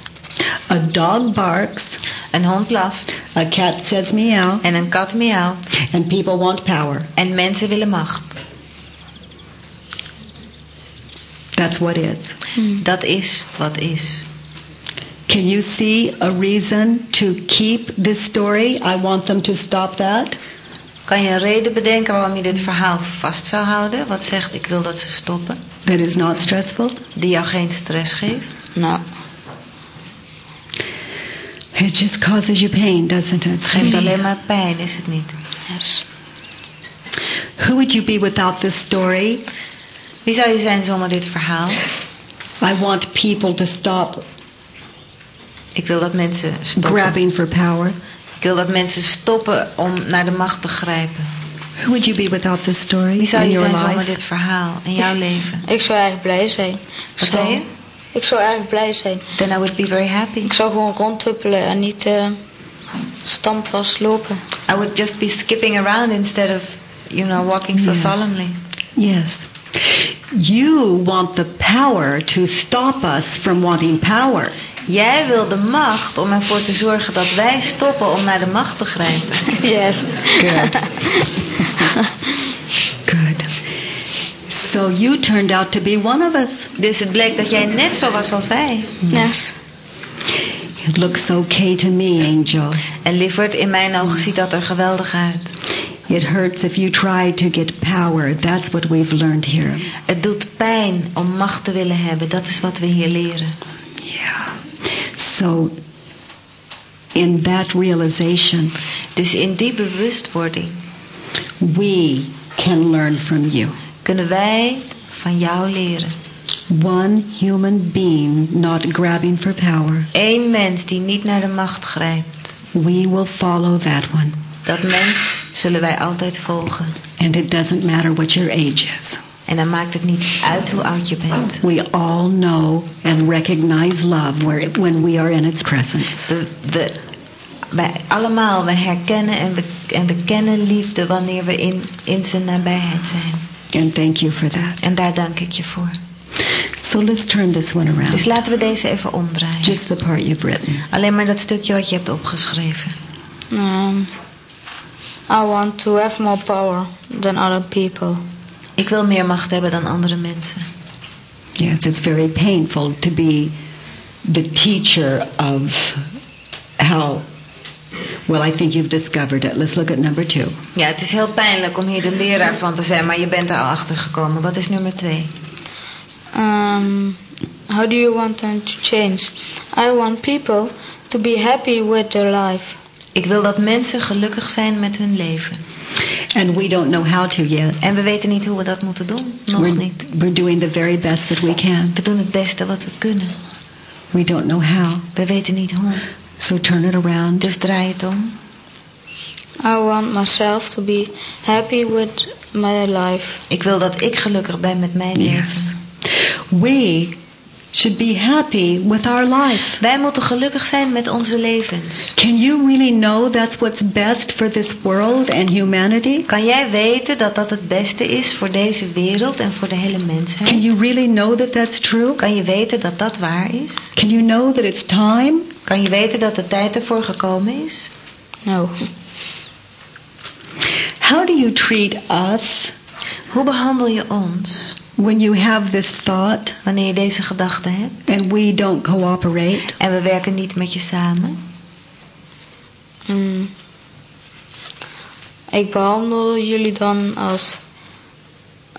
A dog barks, Een hond blaft a cat says meow, en een kat miauwt. and people want power. En mensen willen macht. That's what is. Hmm. Dat is wat is. Can you see a reason to keep this story? I want them to stop that. Kan je een reden bedenken waarom je dit verhaal vast zou houden? Wat zegt ik wil dat ze stoppen? That is not stressful. Die jou geen stress geeft? Nou, It just causes you pain, doesn't it? Het geeft alleen maar pijn, is het niet? yes. Who would you be without this story? Wie zou je zijn zonder dit verhaal? I want people to stop Ik wil dat mensen stoppen. grabbing for power. Ik wil dat mensen stoppen om naar de macht te grijpen. Who would you be without this story Wie zou in je your zijn zonder life? dit verhaal in jouw leven? Ik zou erg blij zijn. Wat zei je? Ik zou erg blij zijn. Then I would be very happy. Ik zou gewoon rondhuppelen en niet eh stampvast lopen. I would just be skipping around instead of, you know, walking so Yes. solemnly. Yes. You want the power to stop us from wanting power. Jij wil de macht om ervoor te zorgen dat wij stoppen om naar de macht te grijpen. Yes. Good. So you turned out to be one of us. Dus het bleek dat jij net zo was als wij. Yes. It looks okay to me, Angel. En lieverd, in mijn ogen ziet dat er geweldig uit. It hurts if you try to get power. That's what we've learned here. Het doet pijn om macht te willen hebben. Dat is wat we hier leren. Yeah. So, in that realization, Dus in die bewustwording we can learn from you. Kunnen wij van jou leren. One human being not grabbing for power. Eén mens die niet naar de macht grijpt. We will follow that one. Dat mens zullen wij altijd volgen. And it doesn't matter what your age is. En dan maakt het niet uit hoe oud je bent. We all know and recognize love where, when we are in its presence. We, we, wij allemaal, we herkennen en we, en we kennen liefde wanneer we in, in zijn nabijheid zijn. And thank you for that. En daar dank ik je voor. So let's turn this one around. Dus laten we deze even omdraaien. Just the part you've written. Alleen maar dat stukje wat je hebt opgeschreven. Um, I want to have more power than other people. Ik wil meer macht hebben dan andere mensen. Yes, it's very painful to be the teacher of how. Well, I think you've discovered it. Let's look at number two. Ja, het is heel pijnlijk om hier de leraar van te zijn, maar je bent er al achter gekomen. Wat is nummer twee? Um, how do you want them to change? I want people to be happy with their life. Ik wil dat mensen gelukkig zijn met hun leven. And we don't know how to yet. En we weten niet hoe we dat moeten doen. Nog We're, niet. we're doing the very best that we can. We doen het beste wat we kunnen. We don't know how. We weten niet hoe. So turn it around. Dus draai het om. I want myself to be happy with my life. Ik wil dat ik gelukkig ben met mijn leven. Yes. We should be happy with our life. Wij moeten gelukkig zijn met onze levens. Can you really know that's what's best for this world and humanity? Kan jij weten dat dat het beste is voor deze wereld en voor de hele mensheid? Can you really know that that's true? Kan je weten dat dat waar is? Can you know that it's time? Kan je weten dat de tijd ervoor gekomen is? No. How do you treat us Hoe behandel je ons when you have this thought wanneer je deze gedachten hebt and we don't cooperate? en we werken niet met je samen? Mm. Ik behandel jullie dan als.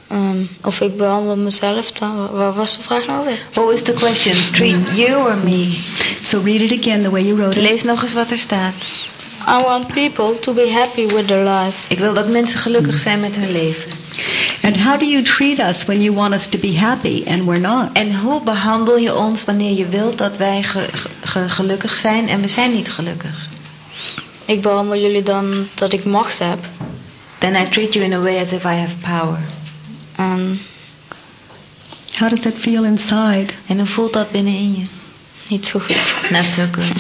ehm, of ik behandel mezelf dan. Waar was de vraag nou weer? What was the question? Treat you or me? So read it again the way you wrote it. Lees nog eens wat er staat. I want people to be happy with their life. Ik wil dat mensen gelukkig zijn met hun leven. And how do you treat us when you want us to be happy and we're not? En hoe behandel je ons wanneer je wilt dat wij ge- ge- gelukkig zijn en we zijn niet gelukkig? Ik behandel jullie dan dat ik macht heb. Then I treat you in a way as if I have power. En How does that feel inside? En hoe voelt dat binnenin je? niet zo goed. Not so good.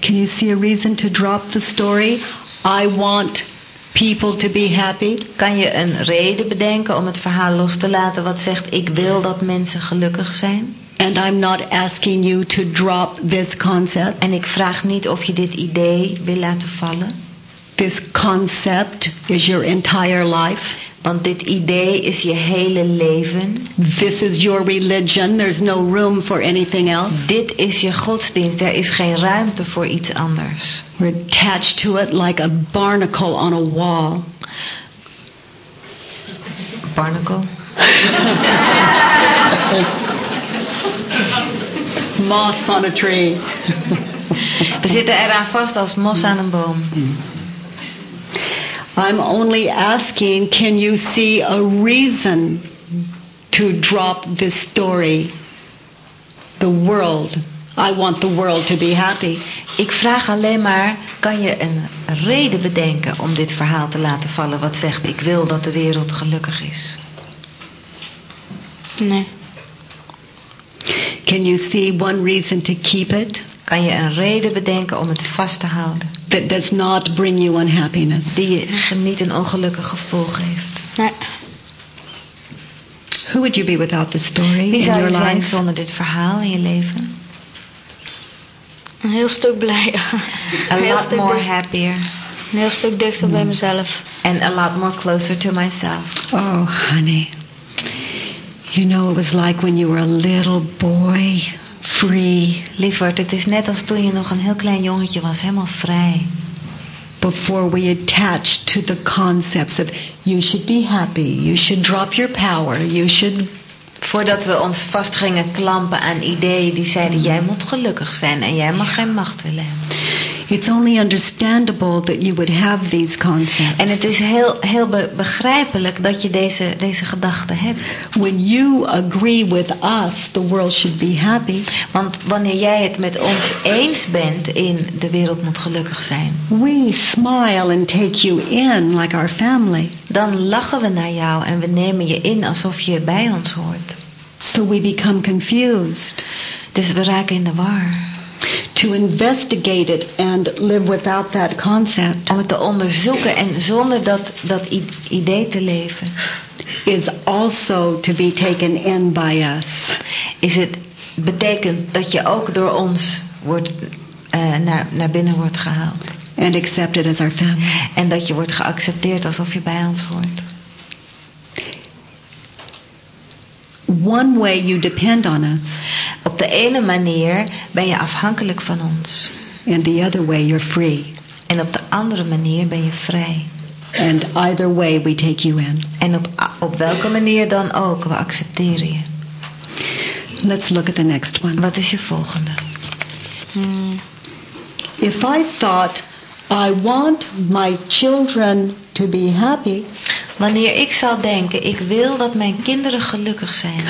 Can you see a reason to drop the story? I want people to be happy. Kan je een reden bedenken om het verhaal los te laten wat zegt ik wil dat mensen gelukkig zijn? And I'm not asking you to drop this concept. En ik vraag niet of je dit idee wil laten vallen. This concept is your entire life. Want dit idee is je hele leven. This is your religion. There's no room for anything else. Dit is je godsdienst. Er is geen ruimte voor iets anders. We're attached to it like a barnacle on a wall. Barnacle. Moss on a tree. We zitten eraan vast als mos aan een boom. I'm only asking can you see a reason to drop this story? The world. I want the world to be happy. Ik vraag alleen maar, kan je een reden bedenken om dit verhaal te laten vallen wat zegt ik wil dat de wereld gelukkig is? Nee. Can you see one reason to keep it Kan je een reden bedenken om het vast te houden? That does not bring you unhappiness? Die je niet een ongelukkig gevoel geeft. Nee. Who would you be without the story Wie in zou your je zijn life? zonder dit verhaal in je leven? Een heel stuk blijer. A Een heel lot stuk, more happier. een heel stuk dichter bij hmm. mezelf. And a lot more closer to myself. Oh, honey. You know, it was like when you were a little boy, free, Lieverd, het is net als toen je nog een heel klein jongetje was, helemaal vrij. before we to the concepts of you should be happy, you should drop your power, you should. Voordat we ons vast gingen klampen aan ideeën die zeiden: jij moet gelukkig zijn en jij mag geen macht willen hebben. It's only understandable that you would have these concepts. En het is heel, heel be- begrijpelijk dat je deze, deze gedachten hebt. when you agree with us, the world should be happy. Want wanneer jij het met ons eens bent in de wereld moet gelukkig zijn, We smile and take you in like our family. dan lachen we naar jou en we nemen je in alsof je bij ons hoort. So we become confused. Dus we raken in de war. To investigate it and live without that concept Om het te onderzoeken en zonder dat, dat idee te leven, is also to be taken in by us. is het betekent dat je ook door ons wordt, eh, naar, naar binnen wordt gehaald. and accepted as our family. En dat je wordt geaccepteerd alsof je bij ons hoort. One way you depend on us, Op de ene manier ben je afhankelijk van ons. and the other way you're free. En op de andere manier ben je vrij. And either way we take you in. En op, op welke manier dan ook, we accepteren je. Let's look at the next one. Wat is je volgende? If I thought I want my children to be happy, Wanneer ik zou denken, ik wil dat mijn kinderen gelukkig zijn,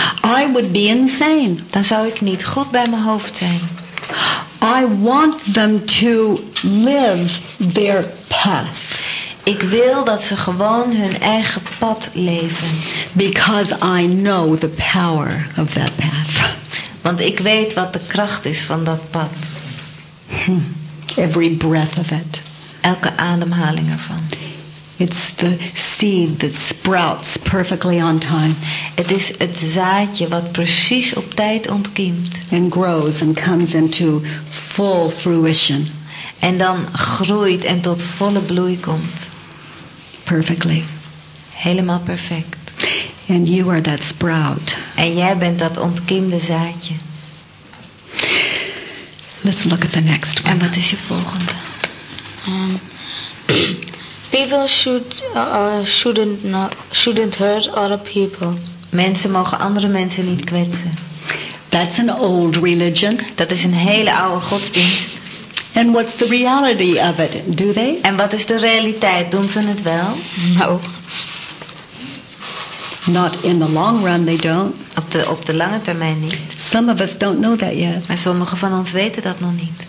I would be insane. dan zou ik niet goed bij mijn hoofd zijn. I want them to live their path Ik wil dat ze gewoon hun eigen pad leven. because I know the power of that path. Want ik weet wat de kracht is van dat pad. Every breath of it. Elke ademhaling ervan. It's the seed that sprouts perfectly on time Het is het zaadje wat precies op tijd ontkiemt. and grows and comes into full fruition En dan groeit en tot volle bloei komt. perfectly. Helemaal perfect. And you are that sprout. En jij bent dat ontkiemde zaadje. Let's look at the next one. En wat is je volgende? Um, people should uh, shouldn't not, shouldn't hurt other people. Mensen mogen andere mensen niet kwetsen. That's an old religion. Dat is een hele oude godsdienst. And what's the reality of it? Do they? En wat is de realiteit? Doen ze het wel? No. Not in the long run, they don't. Op de, op de lange termijn niet. Some of us don't know that yet. Maar sommigen van ons weten dat nog niet.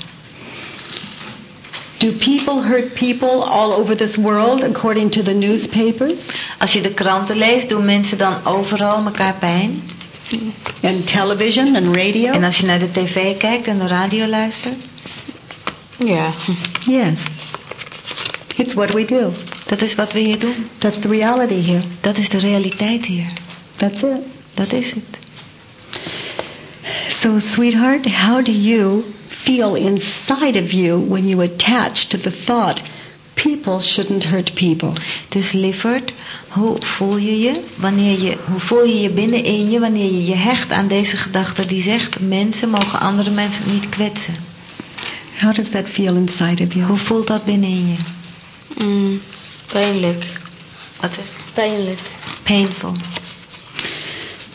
Do people hurt people all over this world according to the newspapers Als je de kranten leest, doen mensen dan overal elkaar pijn. and television and radio? En als je naar de tv kijkt en de radio luistert, Ja. Yes. It's what we do. dat is wat we hier doen. That's the reality here. Dat is de realiteit hier. That's it. Dat is het. So, sweetheart, how do you feel inside of you when you attach to the thought people shouldn't hurt people? Dus lieverd, hoe voel je je wanneer je, hoe voel je je binnenin je wanneer je je hecht aan deze gedachte die zegt mensen mogen andere mensen niet kwetsen? How does that feel inside of you? Hoe voelt dat binnenin je? Mm, pijnlijk. Wat Pijnlijk. Painful.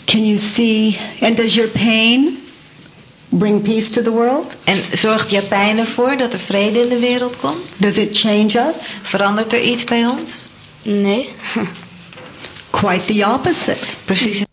Can you see? And does your pain bring peace to the world? En zorgt pijn ervoor dat er vrede in de wereld komt? Does it change us? Verandert er iets bij ons? Nee. Quite the opposite. Precies